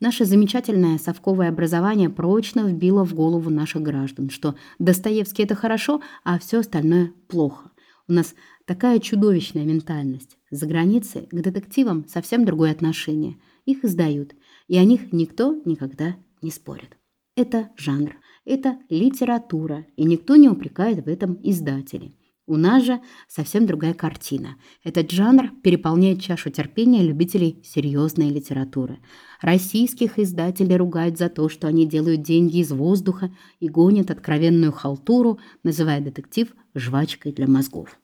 Наше замечательное совковое образование прочно вбило в голову наших граждан, что Достоевский – это хорошо, а все остальное – плохо. У нас такая чудовищная ментальность. За границей к детективам совсем другое отношение. Их издают, и о них никто никогда не спорит. Это жанр, это литература, и никто не упрекает в этом издателей. У нас же совсем другая картина. Этот жанр переполняет чашу терпения любителей серьезной литературы. Российских издателей ругают за то, что они делают деньги из воздуха и гонят откровенную халтуру, называя детектив жвачкой для мозгов.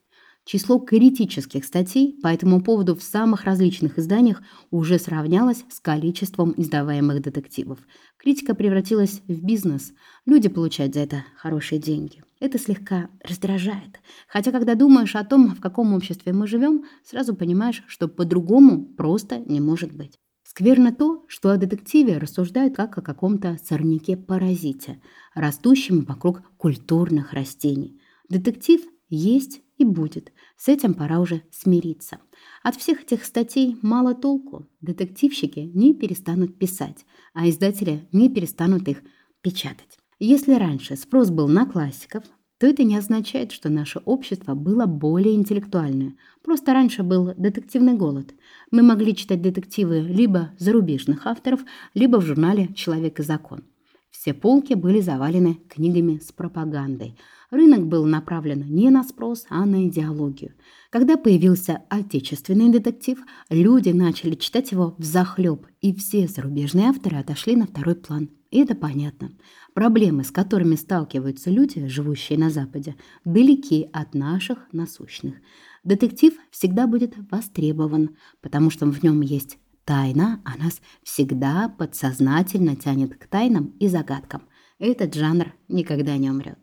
Число критических статей по этому поводу в самых различных изданиях уже сравнялось с количеством издаваемых детективов. Критика превратилась в бизнес. Люди получают за это хорошие деньги. Это слегка раздражает. Хотя, когда думаешь о том, в каком обществе мы живем, сразу понимаешь, что по-другому просто не может быть. Скверно то, что о детективе рассуждают как о каком-то сорняке-паразите, растущем вокруг культурных растений. Детектив есть и будет. С этим пора уже смириться. От всех этих статей мало толку. Детективщики не перестанут писать, а издатели не перестанут их печатать. Если раньше спрос был на классиков, то это не означает, что наше общество было более интеллектуальное. Просто раньше был детективный голод. Мы могли читать детективы либо зарубежных авторов, либо в журнале «Человек и закон». Все полки были завалены книгами с пропагандой – рынок был направлен не на спрос, а на идеологию. Когда появился отечественный детектив, люди начали читать его взахлеб, и все зарубежные авторы отошли на второй план. И это понятно. Проблемы, с которыми сталкиваются люди, живущие на Западе, далеки от наших насущных. Детектив всегда будет востребован, потому что в нем есть тайна, а нас всегда подсознательно тянет к тайнам и загадкам. Этот жанр никогда не умрет.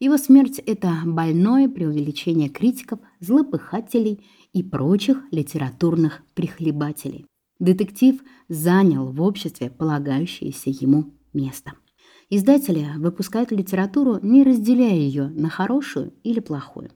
Его смерть – это больное преувеличение критиков, злопыхателей и прочих литературных прихлебателей. Детектив занял в обществе полагающееся ему место. Издатели выпускают литературу, не разделяя ее на хорошую или плохую.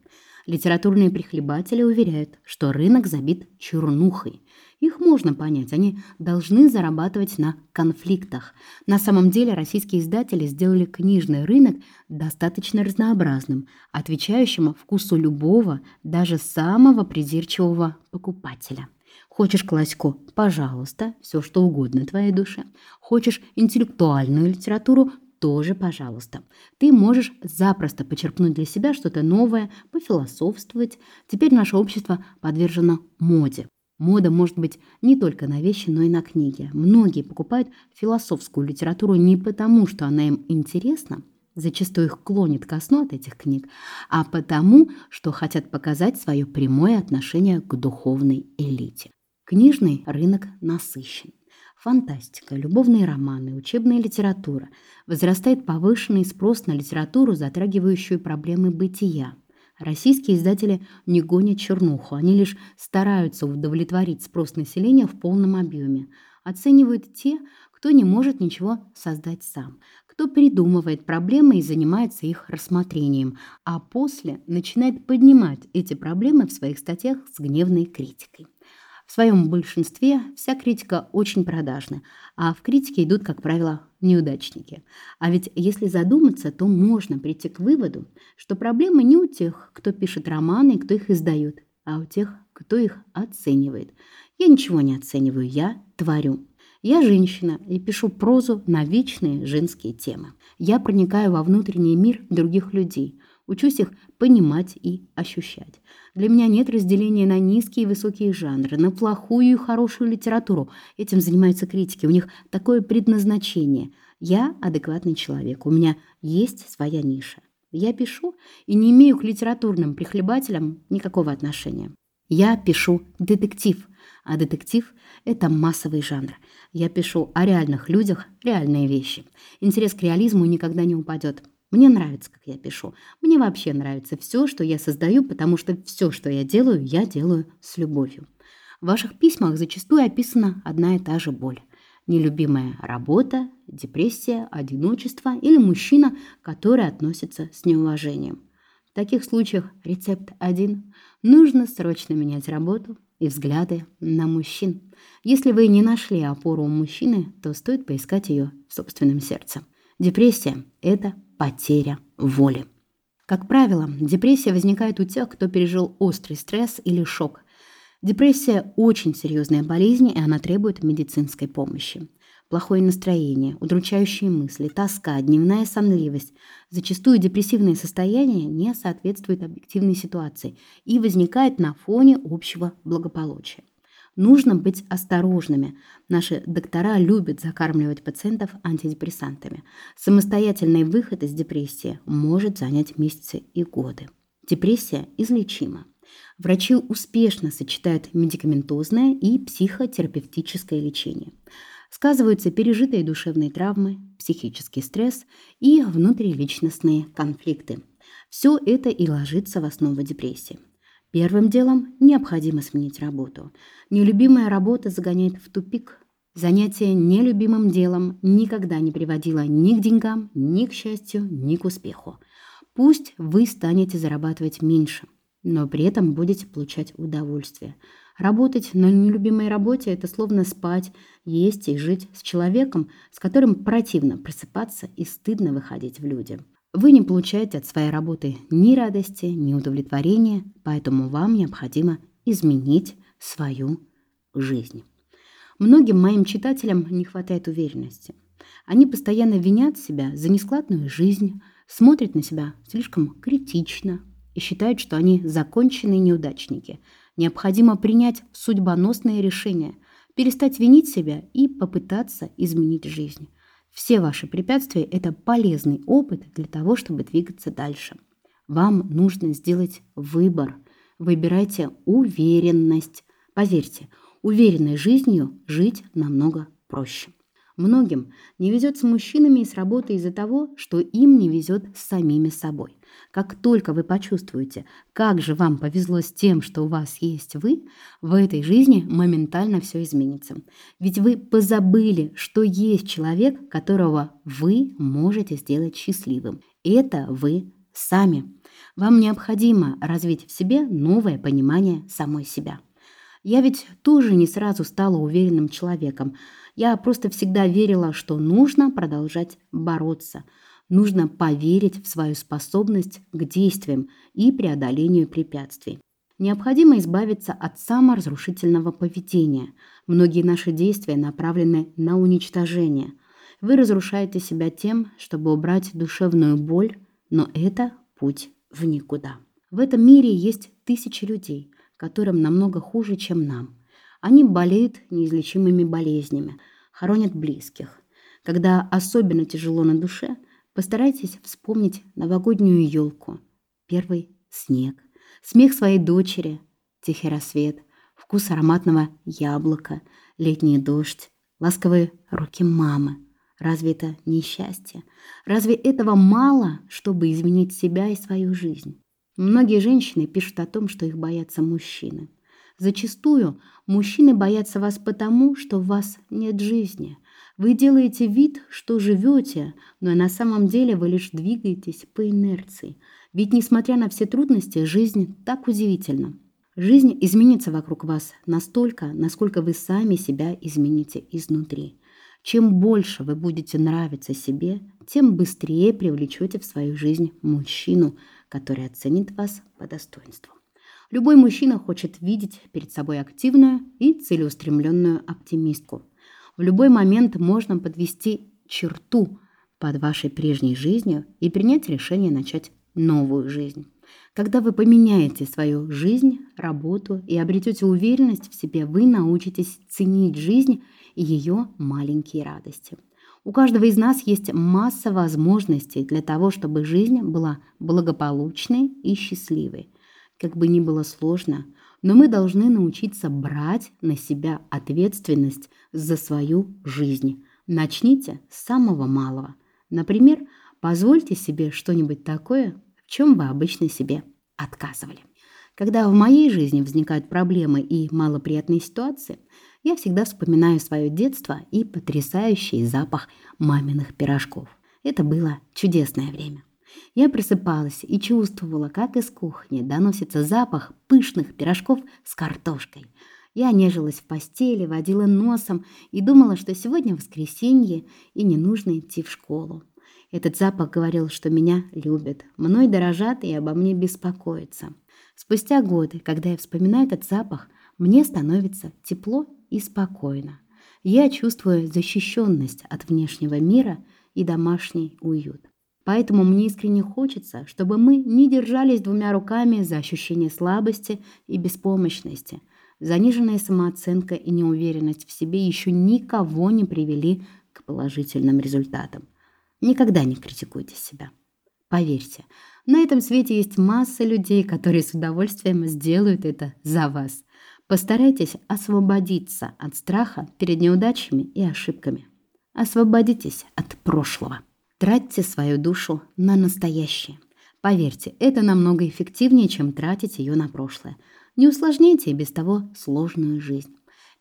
Литературные прихлебатели уверяют, что рынок забит чернухой, их можно понять, они должны зарабатывать на конфликтах. На самом деле российские издатели сделали книжный рынок достаточно разнообразным, отвечающим вкусу любого, даже самого придирчивого покупателя. Хочешь классику – пожалуйста, все что угодно твоей душе. Хочешь интеллектуальную литературу – тоже пожалуйста. Ты можешь запросто почерпнуть для себя что-то новое, пофилософствовать. Теперь наше общество подвержено моде. Мода может быть не только на вещи, но и на книги. Многие покупают философскую литературу не потому, что она им интересна, зачастую их клонит ко сну от этих книг, а потому, что хотят показать свое прямое отношение к духовной элите. Книжный рынок насыщен. Фантастика, любовные романы, учебная литература. Возрастает повышенный спрос на литературу, затрагивающую проблемы бытия. Российские издатели не гонят чернуху, они лишь стараются удовлетворить спрос населения в полном объеме. Оценивают те, кто не может ничего создать сам, кто придумывает проблемы и занимается их рассмотрением, а после начинает поднимать эти проблемы в своих статьях с гневной критикой. В своем большинстве вся критика очень продажна, а в критике идут, как правило, неудачники. А ведь если задуматься, то можно прийти к выводу, что проблемы не у тех, кто пишет романы и кто их издает, а у тех, кто их оценивает. Я ничего не оцениваю, я творю. Я женщина и пишу прозу на вечные женские темы. Я проникаю во внутренний мир других людей, учусь их понимать и ощущать. Для меня нет разделения на низкие и высокие жанры, на плохую и хорошую литературу. Этим занимаются критики, у них такое предназначение. Я адекватный человек, у меня есть своя ниша. Я пишу и не имею к литературным прихлебателям никакого отношения. Я пишу детектив, а детектив – это массовый жанр. Я пишу о реальных людях, реальные вещи. Интерес к реализму никогда не упадет. Мне нравится, как я пишу. Мне вообще нравится все, что я создаю, потому что все, что я делаю, я делаю с любовью. В ваших письмах зачастую описана одна и та же боль. Нелюбимая работа, депрессия, одиночество или мужчина, который относится с неуважением. В таких случаях рецепт один. Нужно срочно менять работу и взгляды на мужчин. Если вы не нашли опору у мужчины, то стоит поискать ее в собственном сердце. Депрессия – это потеря воли. Как правило, депрессия возникает у тех, кто пережил острый стресс или шок. Депрессия – очень серьезная болезнь, и она требует медицинской помощи. Плохое настроение, удручающие мысли, тоска, дневная сонливость. Зачастую депрессивное состояние не соответствует объективной ситуации и возникает на фоне общего благополучия. Нужно быть осторожными. Наши доктора любят закармливать пациентов антидепрессантами. Самостоятельный выход из депрессии может занять месяцы и годы. Депрессия излечима. Врачи успешно сочетают медикаментозное и психотерапевтическое лечение. Сказываются пережитые душевные травмы, психический стресс и внутриличностные конфликты. Все это и ложится в основу депрессии. Первым делом необходимо сменить работу. Нелюбимая работа загоняет в тупик. Занятие нелюбимым делом никогда не приводило ни к деньгам, ни к счастью, ни к успеху. Пусть вы станете зарабатывать меньше, но при этом будете получать удовольствие. Работать на нелюбимой работе – это словно спать, есть и жить с человеком, с которым противно просыпаться и стыдно выходить в люди. Вы не получаете от своей работы ни радости, ни удовлетворения, поэтому вам необходимо изменить свою жизнь. Многим моим читателям не хватает уверенности. Они постоянно винят себя за нескладную жизнь, смотрят на себя слишком критично и считают, что они законченные неудачники. Необходимо принять судьбоносное решение, перестать винить себя и попытаться изменить жизнь. Все ваши препятствия – это полезный опыт для того, чтобы двигаться дальше. Вам нужно сделать выбор. Выбирайте уверенность. Поверьте, уверенной жизнью жить намного проще. Многим не везет с мужчинами и с работой из-за того, что им не везет с самими собой. Как только вы почувствуете, как же вам повезло с тем, что у вас есть вы, в этой жизни моментально все изменится. Ведь вы позабыли, что есть человек, которого вы можете сделать счастливым. Это вы сами. Вам необходимо развить в себе новое понимание самой себя. Я ведь тоже не сразу стала уверенным человеком. Я просто всегда верила, что нужно продолжать бороться. Нужно поверить в свою способность к действиям и преодолению препятствий. Необходимо избавиться от саморазрушительного поведения. Многие наши действия направлены на уничтожение. Вы разрушаете себя тем, чтобы убрать душевную боль, но это путь в никуда. В этом мире есть тысячи людей – которым намного хуже, чем нам. Они болеют неизлечимыми болезнями, хоронят близких. Когда особенно тяжело на душе, постарайтесь вспомнить новогоднюю елку, первый снег, смех своей дочери, тихий рассвет, вкус ароматного яблока, летний дождь, ласковые руки мамы. Разве это не счастье? Разве этого мало, чтобы изменить себя и свою жизнь? Многие женщины пишут о том, что их боятся мужчины. Зачастую мужчины боятся вас потому, что у вас нет жизни. Вы делаете вид, что живете, но на самом деле вы лишь двигаетесь по инерции. Ведь, несмотря на все трудности, жизнь так удивительна. Жизнь изменится вокруг вас настолько, насколько вы сами себя измените изнутри. Чем больше вы будете нравиться себе, тем быстрее привлечете в свою жизнь мужчину, который оценит вас по достоинству. Любой мужчина хочет видеть перед собой активную и целеустремленную оптимистку. В любой момент можно подвести черту под вашей прежней жизнью и принять решение начать новую жизнь. Когда вы поменяете свою жизнь, работу и обретете уверенность в себе, вы научитесь ценить жизнь и ее маленькие радости. У каждого из нас есть масса возможностей для того, чтобы жизнь была благополучной и счастливой. Как бы ни было сложно, но мы должны научиться брать на себя ответственность за свою жизнь. Начните с самого малого. Например, позвольте себе что-нибудь такое, в чем вы обычно себе отказывали. Когда в моей жизни возникают проблемы и малоприятные ситуации, я всегда вспоминаю свое детство и потрясающий запах маминых пирожков. Это было чудесное время. Я просыпалась и чувствовала, как из кухни доносится запах пышных пирожков с картошкой. Я нежилась в постели, водила носом и думала, что сегодня воскресенье и не нужно идти в школу. Этот запах говорил, что меня любят, мной дорожат и обо мне беспокоятся. Спустя годы, когда я вспоминаю этот запах, мне становится тепло и спокойно. Я чувствую защищенность от внешнего мира и домашний уют. Поэтому мне искренне хочется, чтобы мы не держались двумя руками за ощущение слабости и беспомощности. Заниженная самооценка и неуверенность в себе еще никого не привели к положительным результатам. Никогда не критикуйте себя. Поверьте, на этом свете есть масса людей, которые с удовольствием сделают это за вас. Постарайтесь освободиться от страха перед неудачами и ошибками. Освободитесь от прошлого. Тратьте свою душу на настоящее. Поверьте, это намного эффективнее, чем тратить ее на прошлое. Не усложняйте без того сложную жизнь.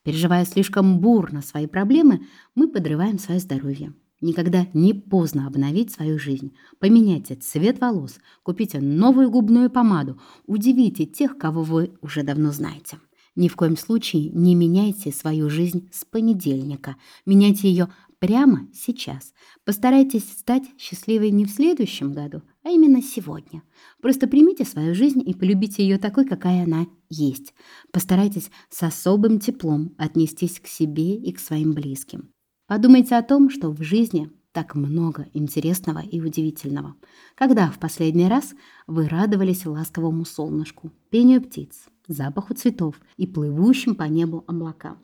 Переживая слишком бурно свои проблемы, мы подрываем свое здоровье. Никогда не поздно обновить свою жизнь. Поменяйте цвет волос, купите новую губную помаду, удивите тех, кого вы уже давно знаете. Ни в коем случае не меняйте свою жизнь с понедельника. Меняйте ее прямо сейчас. Постарайтесь стать счастливой не в следующем году, а именно сегодня. Просто примите свою жизнь и полюбите ее такой, какая она есть. Постарайтесь с особым теплом отнестись к себе и к своим близким. Подумайте о том, что в жизни так много интересного и удивительного. Когда в последний раз вы радовались ласковому солнышку, пению птиц, запаху цветов и плывущим по небу облакам?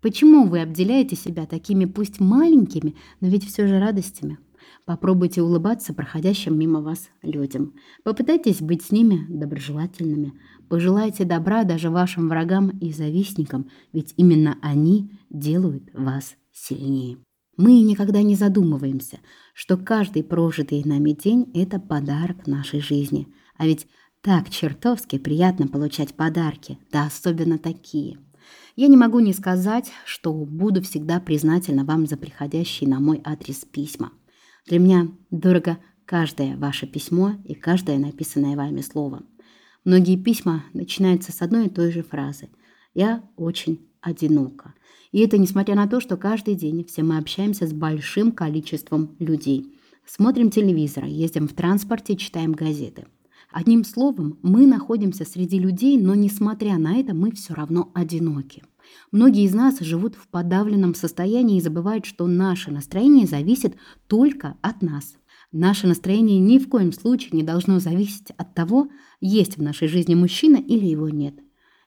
Почему вы обделяете себя такими пусть маленькими, но ведь все же радостями? Попробуйте улыбаться проходящим мимо вас людям. Попытайтесь быть с ними доброжелательными. Пожелайте добра даже вашим врагам и завистникам, ведь именно они делают вас сильнее. Мы никогда не задумываемся, что каждый прожитый нами день – это подарок нашей жизни. А ведь так чертовски приятно получать подарки, да особенно такие. Я не могу не сказать, что буду всегда признательна вам за приходящие на мой адрес письма. Для меня дорого каждое ваше письмо и каждое написанное вами слово. Многие письма начинаются с одной и той же фразы «Я очень одинока». И это несмотря на то, что каждый день все мы общаемся с большим количеством людей. Смотрим телевизор, ездим в транспорте, читаем газеты. Одним словом, мы находимся среди людей, но несмотря на это, мы все равно одиноки. Многие из нас живут в подавленном состоянии и забывают, что наше настроение зависит только от нас. Наше настроение ни в коем случае не должно зависеть от того, есть в нашей жизни мужчина или его нет.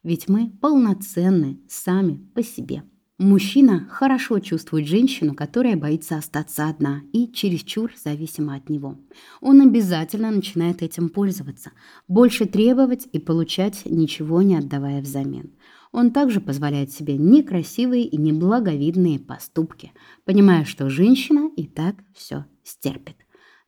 Ведь мы полноценны сами по себе. Мужчина хорошо чувствует женщину, которая боится остаться одна и чересчур зависима от него. Он обязательно начинает этим пользоваться, больше требовать и получать, ничего не отдавая взамен. Он также позволяет себе некрасивые и неблаговидные поступки, понимая, что женщина и так все стерпит.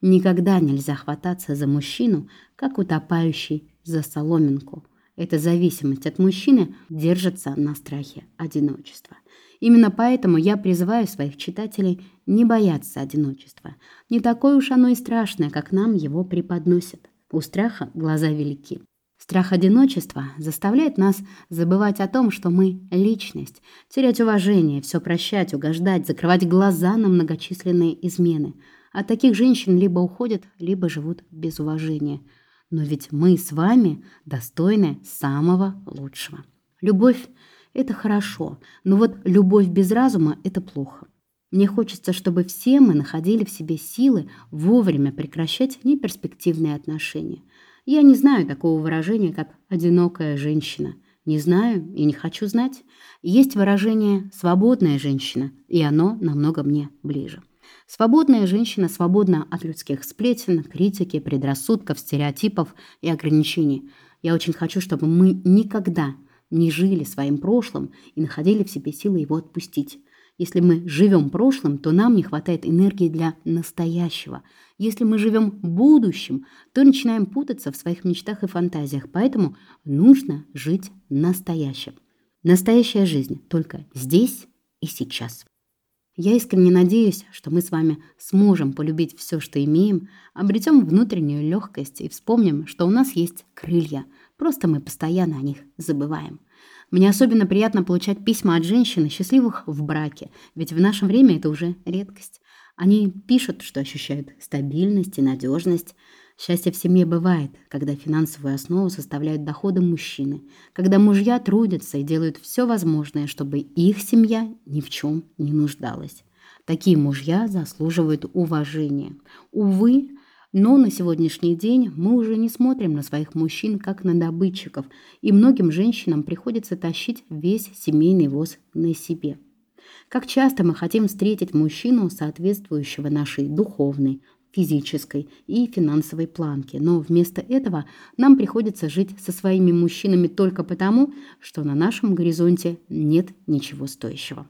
Никогда нельзя хвататься за мужчину, как утопающий за соломинку. Эта зависимость от мужчины держится на страхе одиночества. Именно поэтому я призываю своих читателей не бояться одиночества. Не такое уж оно и страшное, как нам его преподносят. У страха глаза велики. Страх одиночества заставляет нас забывать о том, что мы – личность, терять уважение, все прощать, угождать, закрывать глаза на многочисленные измены. От таких женщин либо уходят, либо живут без уважения. Но ведь мы с вами достойны самого лучшего. Любовь – это хорошо, но вот любовь без разума – это плохо. Мне хочется, чтобы все мы находили в себе силы вовремя прекращать неперспективные отношения – я не знаю такого выражения, как «одинокая женщина». Не знаю и не хочу знать. Есть выражение «свободная женщина», и оно намного мне ближе. Свободная женщина свободна от людских сплетен, критики, предрассудков, стереотипов и ограничений. Я очень хочу, чтобы мы никогда не жили своим прошлым и находили в себе силы его отпустить. Если мы живем прошлым, то нам не хватает энергии для настоящего. Если мы живем будущим, то начинаем путаться в своих мечтах и фантазиях. Поэтому нужно жить настоящим. Настоящая жизнь только здесь и сейчас. Я искренне надеюсь, что мы с вами сможем полюбить все, что имеем, обретем внутреннюю легкость и вспомним, что у нас есть крылья. Просто мы постоянно о них забываем. Мне особенно приятно получать письма от женщин, счастливых в браке, ведь в наше время это уже редкость. Они пишут, что ощущают стабильность и надежность. Счастье в семье бывает, когда финансовую основу составляют доходы мужчины, когда мужья трудятся и делают все возможное, чтобы их семья ни в чем не нуждалась. Такие мужья заслуживают уважения. Увы, но на сегодняшний день мы уже не смотрим на своих мужчин как на добытчиков, и многим женщинам приходится тащить весь семейный воз на себе. Как часто мы хотим встретить мужчину, соответствующего нашей духовной, физической и финансовой планке, но вместо этого нам приходится жить со своими мужчинами только потому, что на нашем горизонте нет ничего стоящего.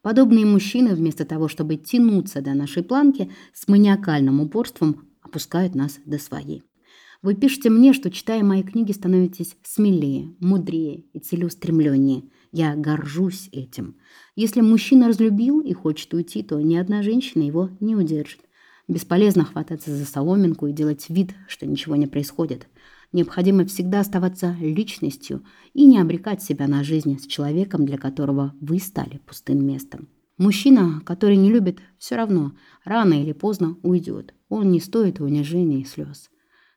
Подобные мужчины, вместо того, чтобы тянуться до нашей планки, с маниакальным упорством опускают нас до своей. Вы пишете мне, что, читая мои книги, становитесь смелее, мудрее и целеустремленнее. Я горжусь этим. Если мужчина разлюбил и хочет уйти, то ни одна женщина его не удержит. Бесполезно хвататься за соломинку и делать вид, что ничего не происходит. Необходимо всегда оставаться личностью и не обрекать себя на жизнь с человеком, для которого вы стали пустым местом. Мужчина, который не любит, все равно рано или поздно уйдет. Он не стоит унижения и слез.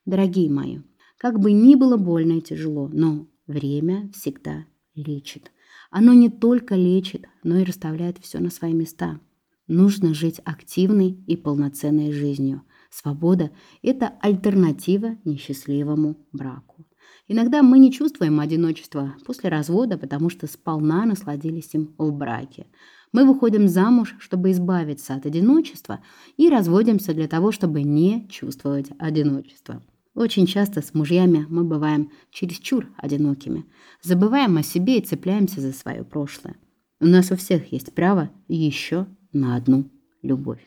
Дорогие мои, как бы ни было больно и тяжело, но время всегда лечит. Оно не только лечит, но и расставляет все на свои места. Нужно жить активной и полноценной жизнью. Свобода – это альтернатива несчастливому браку. Иногда мы не чувствуем одиночества после развода, потому что сполна насладились им в браке. Мы выходим замуж, чтобы избавиться от одиночества, и разводимся для того, чтобы не чувствовать одиночество. Очень часто с мужьями мы бываем чересчур одинокими, забываем о себе и цепляемся за свое прошлое. У нас у всех есть право еще на одну любовь.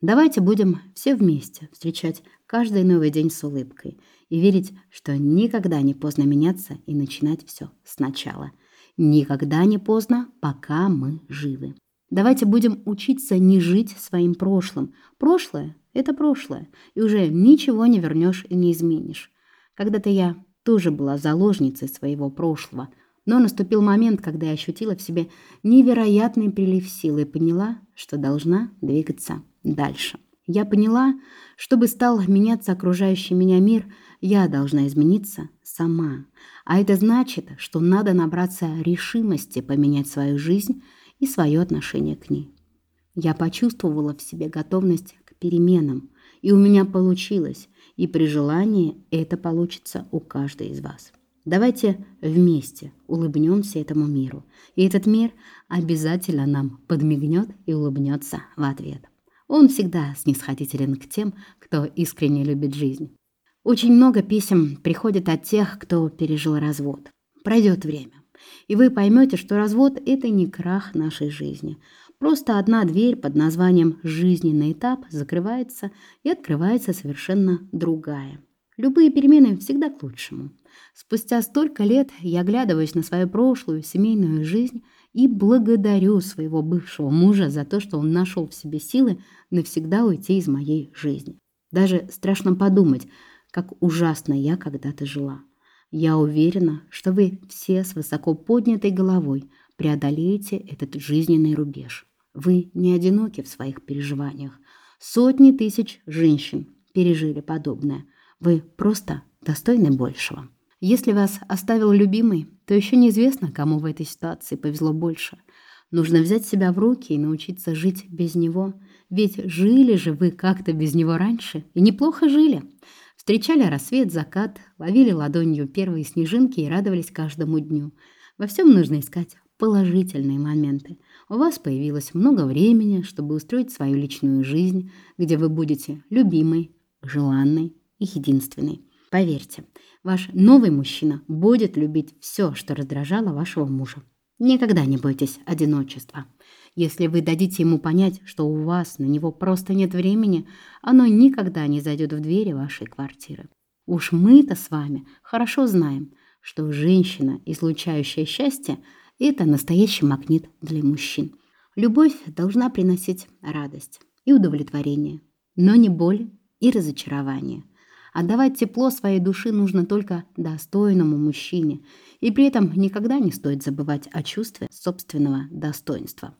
Давайте будем все вместе встречать каждый новый день с улыбкой и верить, что никогда не поздно меняться и начинать все сначала. Никогда не поздно, пока мы живы. Давайте будем учиться не жить своим прошлым. Прошлое – это прошлое, и уже ничего не вернешь и не изменишь. Когда-то я тоже была заложницей своего прошлого, но наступил момент, когда я ощутила в себе невероятный прилив силы и поняла, что должна двигаться дальше. Я поняла, чтобы стал меняться окружающий меня мир, я должна измениться сама. А это значит, что надо набраться решимости поменять свою жизнь и свое отношение к ней. Я почувствовала в себе готовность к переменам, и у меня получилось, и при желании это получится у каждой из вас. Давайте вместе улыбнемся этому миру. И этот мир обязательно нам подмигнет и улыбнется в ответ. Он всегда снисходителен к тем, кто искренне любит жизнь. Очень много писем приходит от тех, кто пережил развод. Пройдет время, и вы поймете, что развод – это не крах нашей жизни. Просто одна дверь под названием «жизненный этап» закрывается, и открывается совершенно другая. Любые перемены всегда к лучшему. Спустя столько лет я оглядываюсь на свою прошлую семейную жизнь и благодарю своего бывшего мужа за то, что он нашел в себе силы навсегда уйти из моей жизни. Даже страшно подумать, как ужасно я когда-то жила. Я уверена, что вы все с высоко поднятой головой преодолеете этот жизненный рубеж. Вы не одиноки в своих переживаниях. Сотни тысяч женщин пережили подобное. Вы просто достойны большего. Если вас оставил любимый, то еще неизвестно, кому в этой ситуации повезло больше. Нужно взять себя в руки и научиться жить без него. Ведь жили же вы как-то без него раньше, и неплохо жили. Встречали рассвет, закат, ловили ладонью первые снежинки и радовались каждому дню. Во всем нужно искать положительные моменты. У вас появилось много времени, чтобы устроить свою личную жизнь, где вы будете любимой, желанной и единственной. Поверьте, ваш новый мужчина будет любить все, что раздражало вашего мужа. Никогда не бойтесь одиночества. Если вы дадите ему понять, что у вас на него просто нет времени, оно никогда не зайдет в двери вашей квартиры. Уж мы-то с вами хорошо знаем, что женщина, излучающая счастье, это настоящий магнит для мужчин. Любовь должна приносить радость и удовлетворение, но не боль и разочарование. Отдавать тепло своей души нужно только достойному мужчине, и при этом никогда не стоит забывать о чувстве собственного достоинства.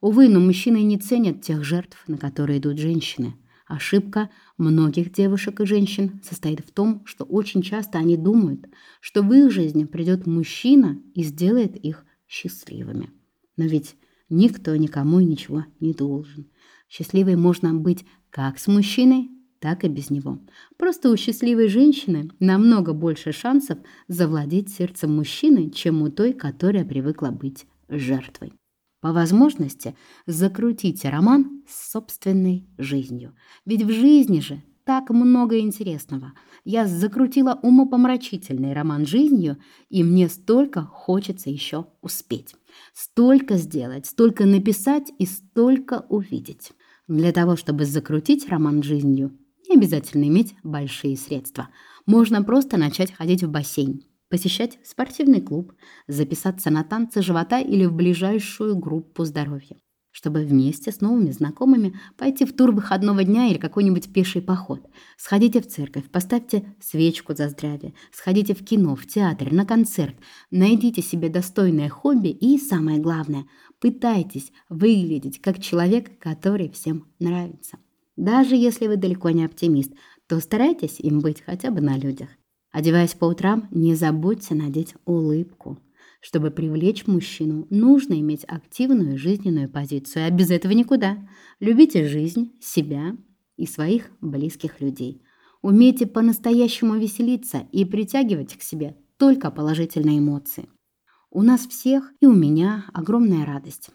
Увы, но мужчины не ценят тех жертв, на которые идут женщины. Ошибка многих девушек и женщин состоит в том, что очень часто они думают, что в их жизни придет мужчина и сделает их счастливыми. Но ведь никто никому ничего не должен. Счастливой можно быть как с мужчиной, так и без него. Просто у счастливой женщины намного больше шансов завладеть сердцем мужчины, чем у той, которая привыкла быть жертвой. По возможности закрутите роман с собственной жизнью. Ведь в жизни же так много интересного. Я закрутила умопомрачительный роман жизнью, и мне столько хочется еще успеть. Столько сделать, столько написать и столько увидеть. Для того, чтобы закрутить роман жизнью, не обязательно иметь большие средства. Можно просто начать ходить в бассейн посещать спортивный клуб, записаться на танцы живота или в ближайшую группу здоровья, чтобы вместе с новыми знакомыми пойти в тур выходного дня или какой-нибудь пеший поход. Сходите в церковь, поставьте свечку за здравие, сходите в кино, в театр, на концерт, найдите себе достойное хобби и, самое главное, пытайтесь выглядеть как человек, который всем нравится. Даже если вы далеко не оптимист, то старайтесь им быть хотя бы на людях. Одеваясь по утрам, не забудьте надеть улыбку. Чтобы привлечь мужчину, нужно иметь активную жизненную позицию, а без этого никуда. Любите жизнь, себя и своих близких людей. Умейте по-настоящему веселиться и притягивать к себе только положительные эмоции. У нас всех и у меня огромная радость.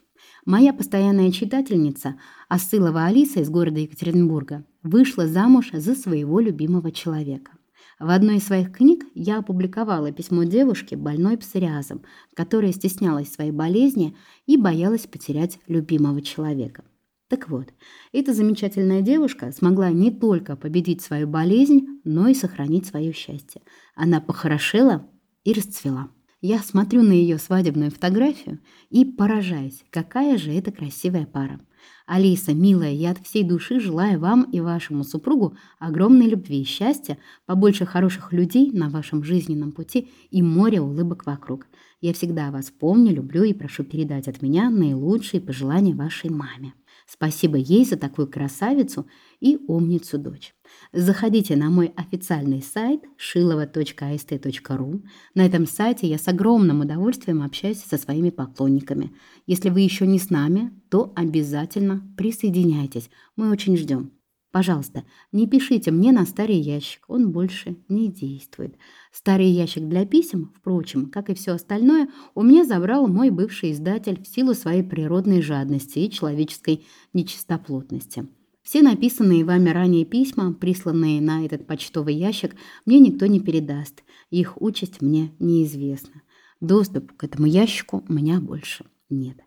Моя постоянная читательница, Асылова Алиса из города Екатеринбурга, вышла замуж за своего любимого человека. В одной из своих книг я опубликовала письмо девушке, больной псориазом, которая стеснялась своей болезни и боялась потерять любимого человека. Так вот, эта замечательная девушка смогла не только победить свою болезнь, но и сохранить свое счастье. Она похорошела и расцвела. Я смотрю на ее свадебную фотографию и поражаюсь, какая же это красивая пара. Алиса, милая, я от всей души желаю вам и вашему супругу огромной любви и счастья, побольше хороших людей на вашем жизненном пути и море улыбок вокруг. Я всегда вас помню, люблю и прошу передать от меня наилучшие пожелания вашей маме. Спасибо ей за такую красавицу и умницу дочь. Заходите на мой официальный сайт шилова.ast.ru. На этом сайте я с огромным удовольствием общаюсь со своими поклонниками. Если вы еще не с нами, то обязательно присоединяйтесь. Мы очень ждем. Пожалуйста, не пишите мне на старый ящик, он больше не действует. Старый ящик для писем, впрочем, как и все остальное, у меня забрал мой бывший издатель в силу своей природной жадности и человеческой нечистоплотности. Все написанные вами ранее письма, присланные на этот почтовый ящик, мне никто не передаст. Их участь мне неизвестна. Доступ к этому ящику у меня больше нет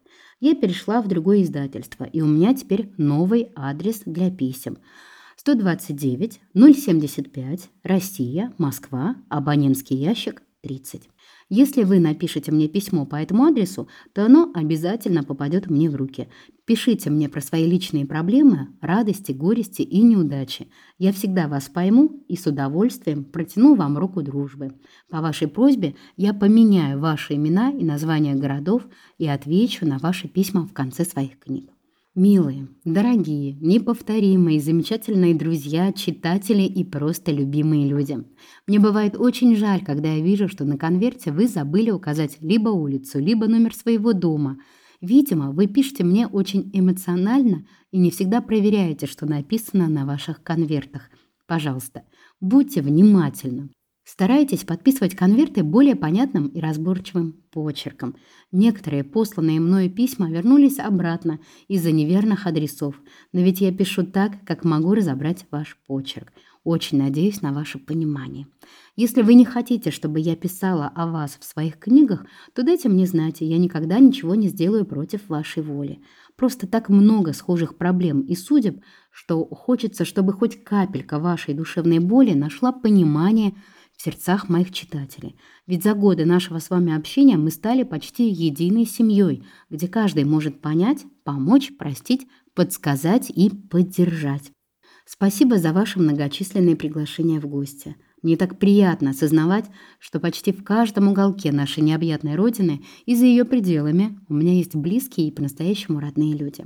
я перешла в другое издательство, и у меня теперь новый адрес для писем. 129 075 Россия, Москва, абонентский ящик 30. Если вы напишете мне письмо по этому адресу, то оно обязательно попадет мне в руки. Пишите мне про свои личные проблемы, радости, горести и неудачи. Я всегда вас пойму и с удовольствием протяну вам руку дружбы. По вашей просьбе я поменяю ваши имена и названия городов и отвечу на ваши письма в конце своих книг. Милые, дорогие, неповторимые, замечательные друзья, читатели и просто любимые люди. Мне бывает очень жаль, когда я вижу, что на конверте вы забыли указать либо улицу, либо номер своего дома. Видимо, вы пишете мне очень эмоционально и не всегда проверяете, что написано на ваших конвертах. Пожалуйста, будьте внимательны. Старайтесь подписывать конверты более понятным и разборчивым почерком. Некоторые посланные мною письма вернулись обратно из-за неверных адресов, но ведь я пишу так, как могу разобрать ваш почерк. Очень надеюсь на ваше понимание. Если вы не хотите, чтобы я писала о вас в своих книгах, то дайте мне знать, я никогда ничего не сделаю против вашей воли. Просто так много схожих проблем и судеб, что хочется, чтобы хоть капелька вашей душевной боли нашла понимание – в сердцах моих читателей. Ведь за годы нашего с вами общения мы стали почти единой семьей, где каждый может понять, помочь, простить, подсказать и поддержать. Спасибо за ваши многочисленные приглашения в гости. Мне так приятно осознавать, что почти в каждом уголке нашей необъятной родины и за ее пределами у меня есть близкие и по-настоящему родные люди.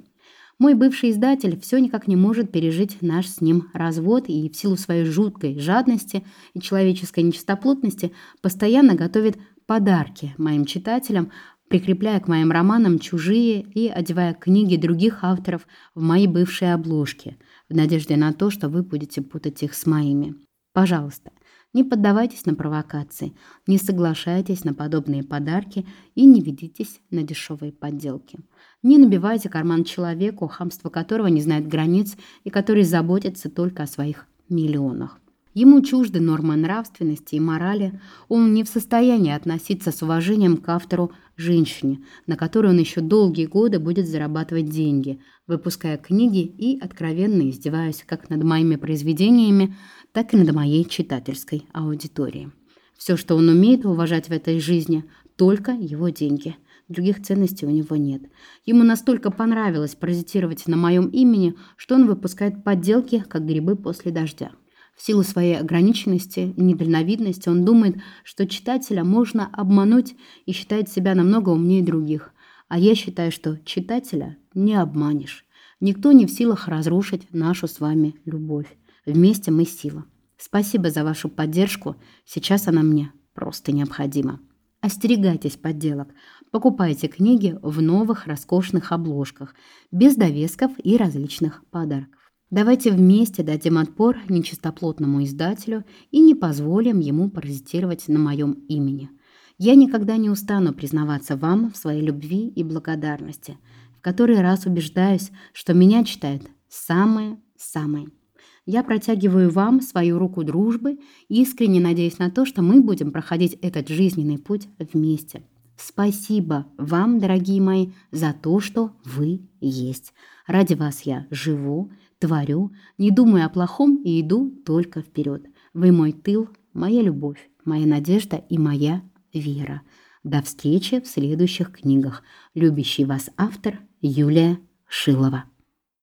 Мой бывший издатель все никак не может пережить наш с ним развод и в силу своей жуткой жадности и человеческой нечистоплотности постоянно готовит подарки моим читателям, прикрепляя к моим романам чужие и одевая книги других авторов в мои бывшие обложки, в надежде на то, что вы будете путать их с моими. Пожалуйста, не поддавайтесь на провокации, не соглашайтесь на подобные подарки и не ведитесь на дешевые подделки. Не набивайте карман человеку, хамство которого не знает границ и который заботится только о своих миллионах. Ему чужды нормы нравственности и морали, он не в состоянии относиться с уважением к автору женщине, на которой он еще долгие годы будет зарабатывать деньги, выпуская книги и откровенно издеваясь как над моими произведениями, так и над моей читательской аудиторией. Все, что он умеет уважать в этой жизни, только его деньги. Других ценностей у него нет. Ему настолько понравилось паразитировать на моем имени, что он выпускает подделки, как грибы после дождя. В силу своей ограниченности и недальновидности он думает, что читателя можно обмануть и считает себя намного умнее других. А я считаю, что читателя не обманешь. Никто не в силах разрушить нашу с вами любовь. Вместе мы сила. Спасибо за вашу поддержку. Сейчас она мне просто необходима. Остерегайтесь подделок. Покупайте книги в новых роскошных обложках, без довесков и различных подарков. Давайте вместе дадим отпор нечистоплотному издателю и не позволим ему паразитировать на моем имени. Я никогда не устану признаваться вам в своей любви и благодарности, в который раз убеждаюсь, что меня читают самые-самые я протягиваю вам свою руку дружбы, искренне надеясь на то, что мы будем проходить этот жизненный путь вместе. Спасибо вам, дорогие мои, за то, что вы есть. Ради вас я живу, творю, не думаю о плохом и иду только вперед. Вы мой тыл, моя любовь, моя надежда и моя вера. До встречи в следующих книгах. Любящий вас автор Юлия Шилова.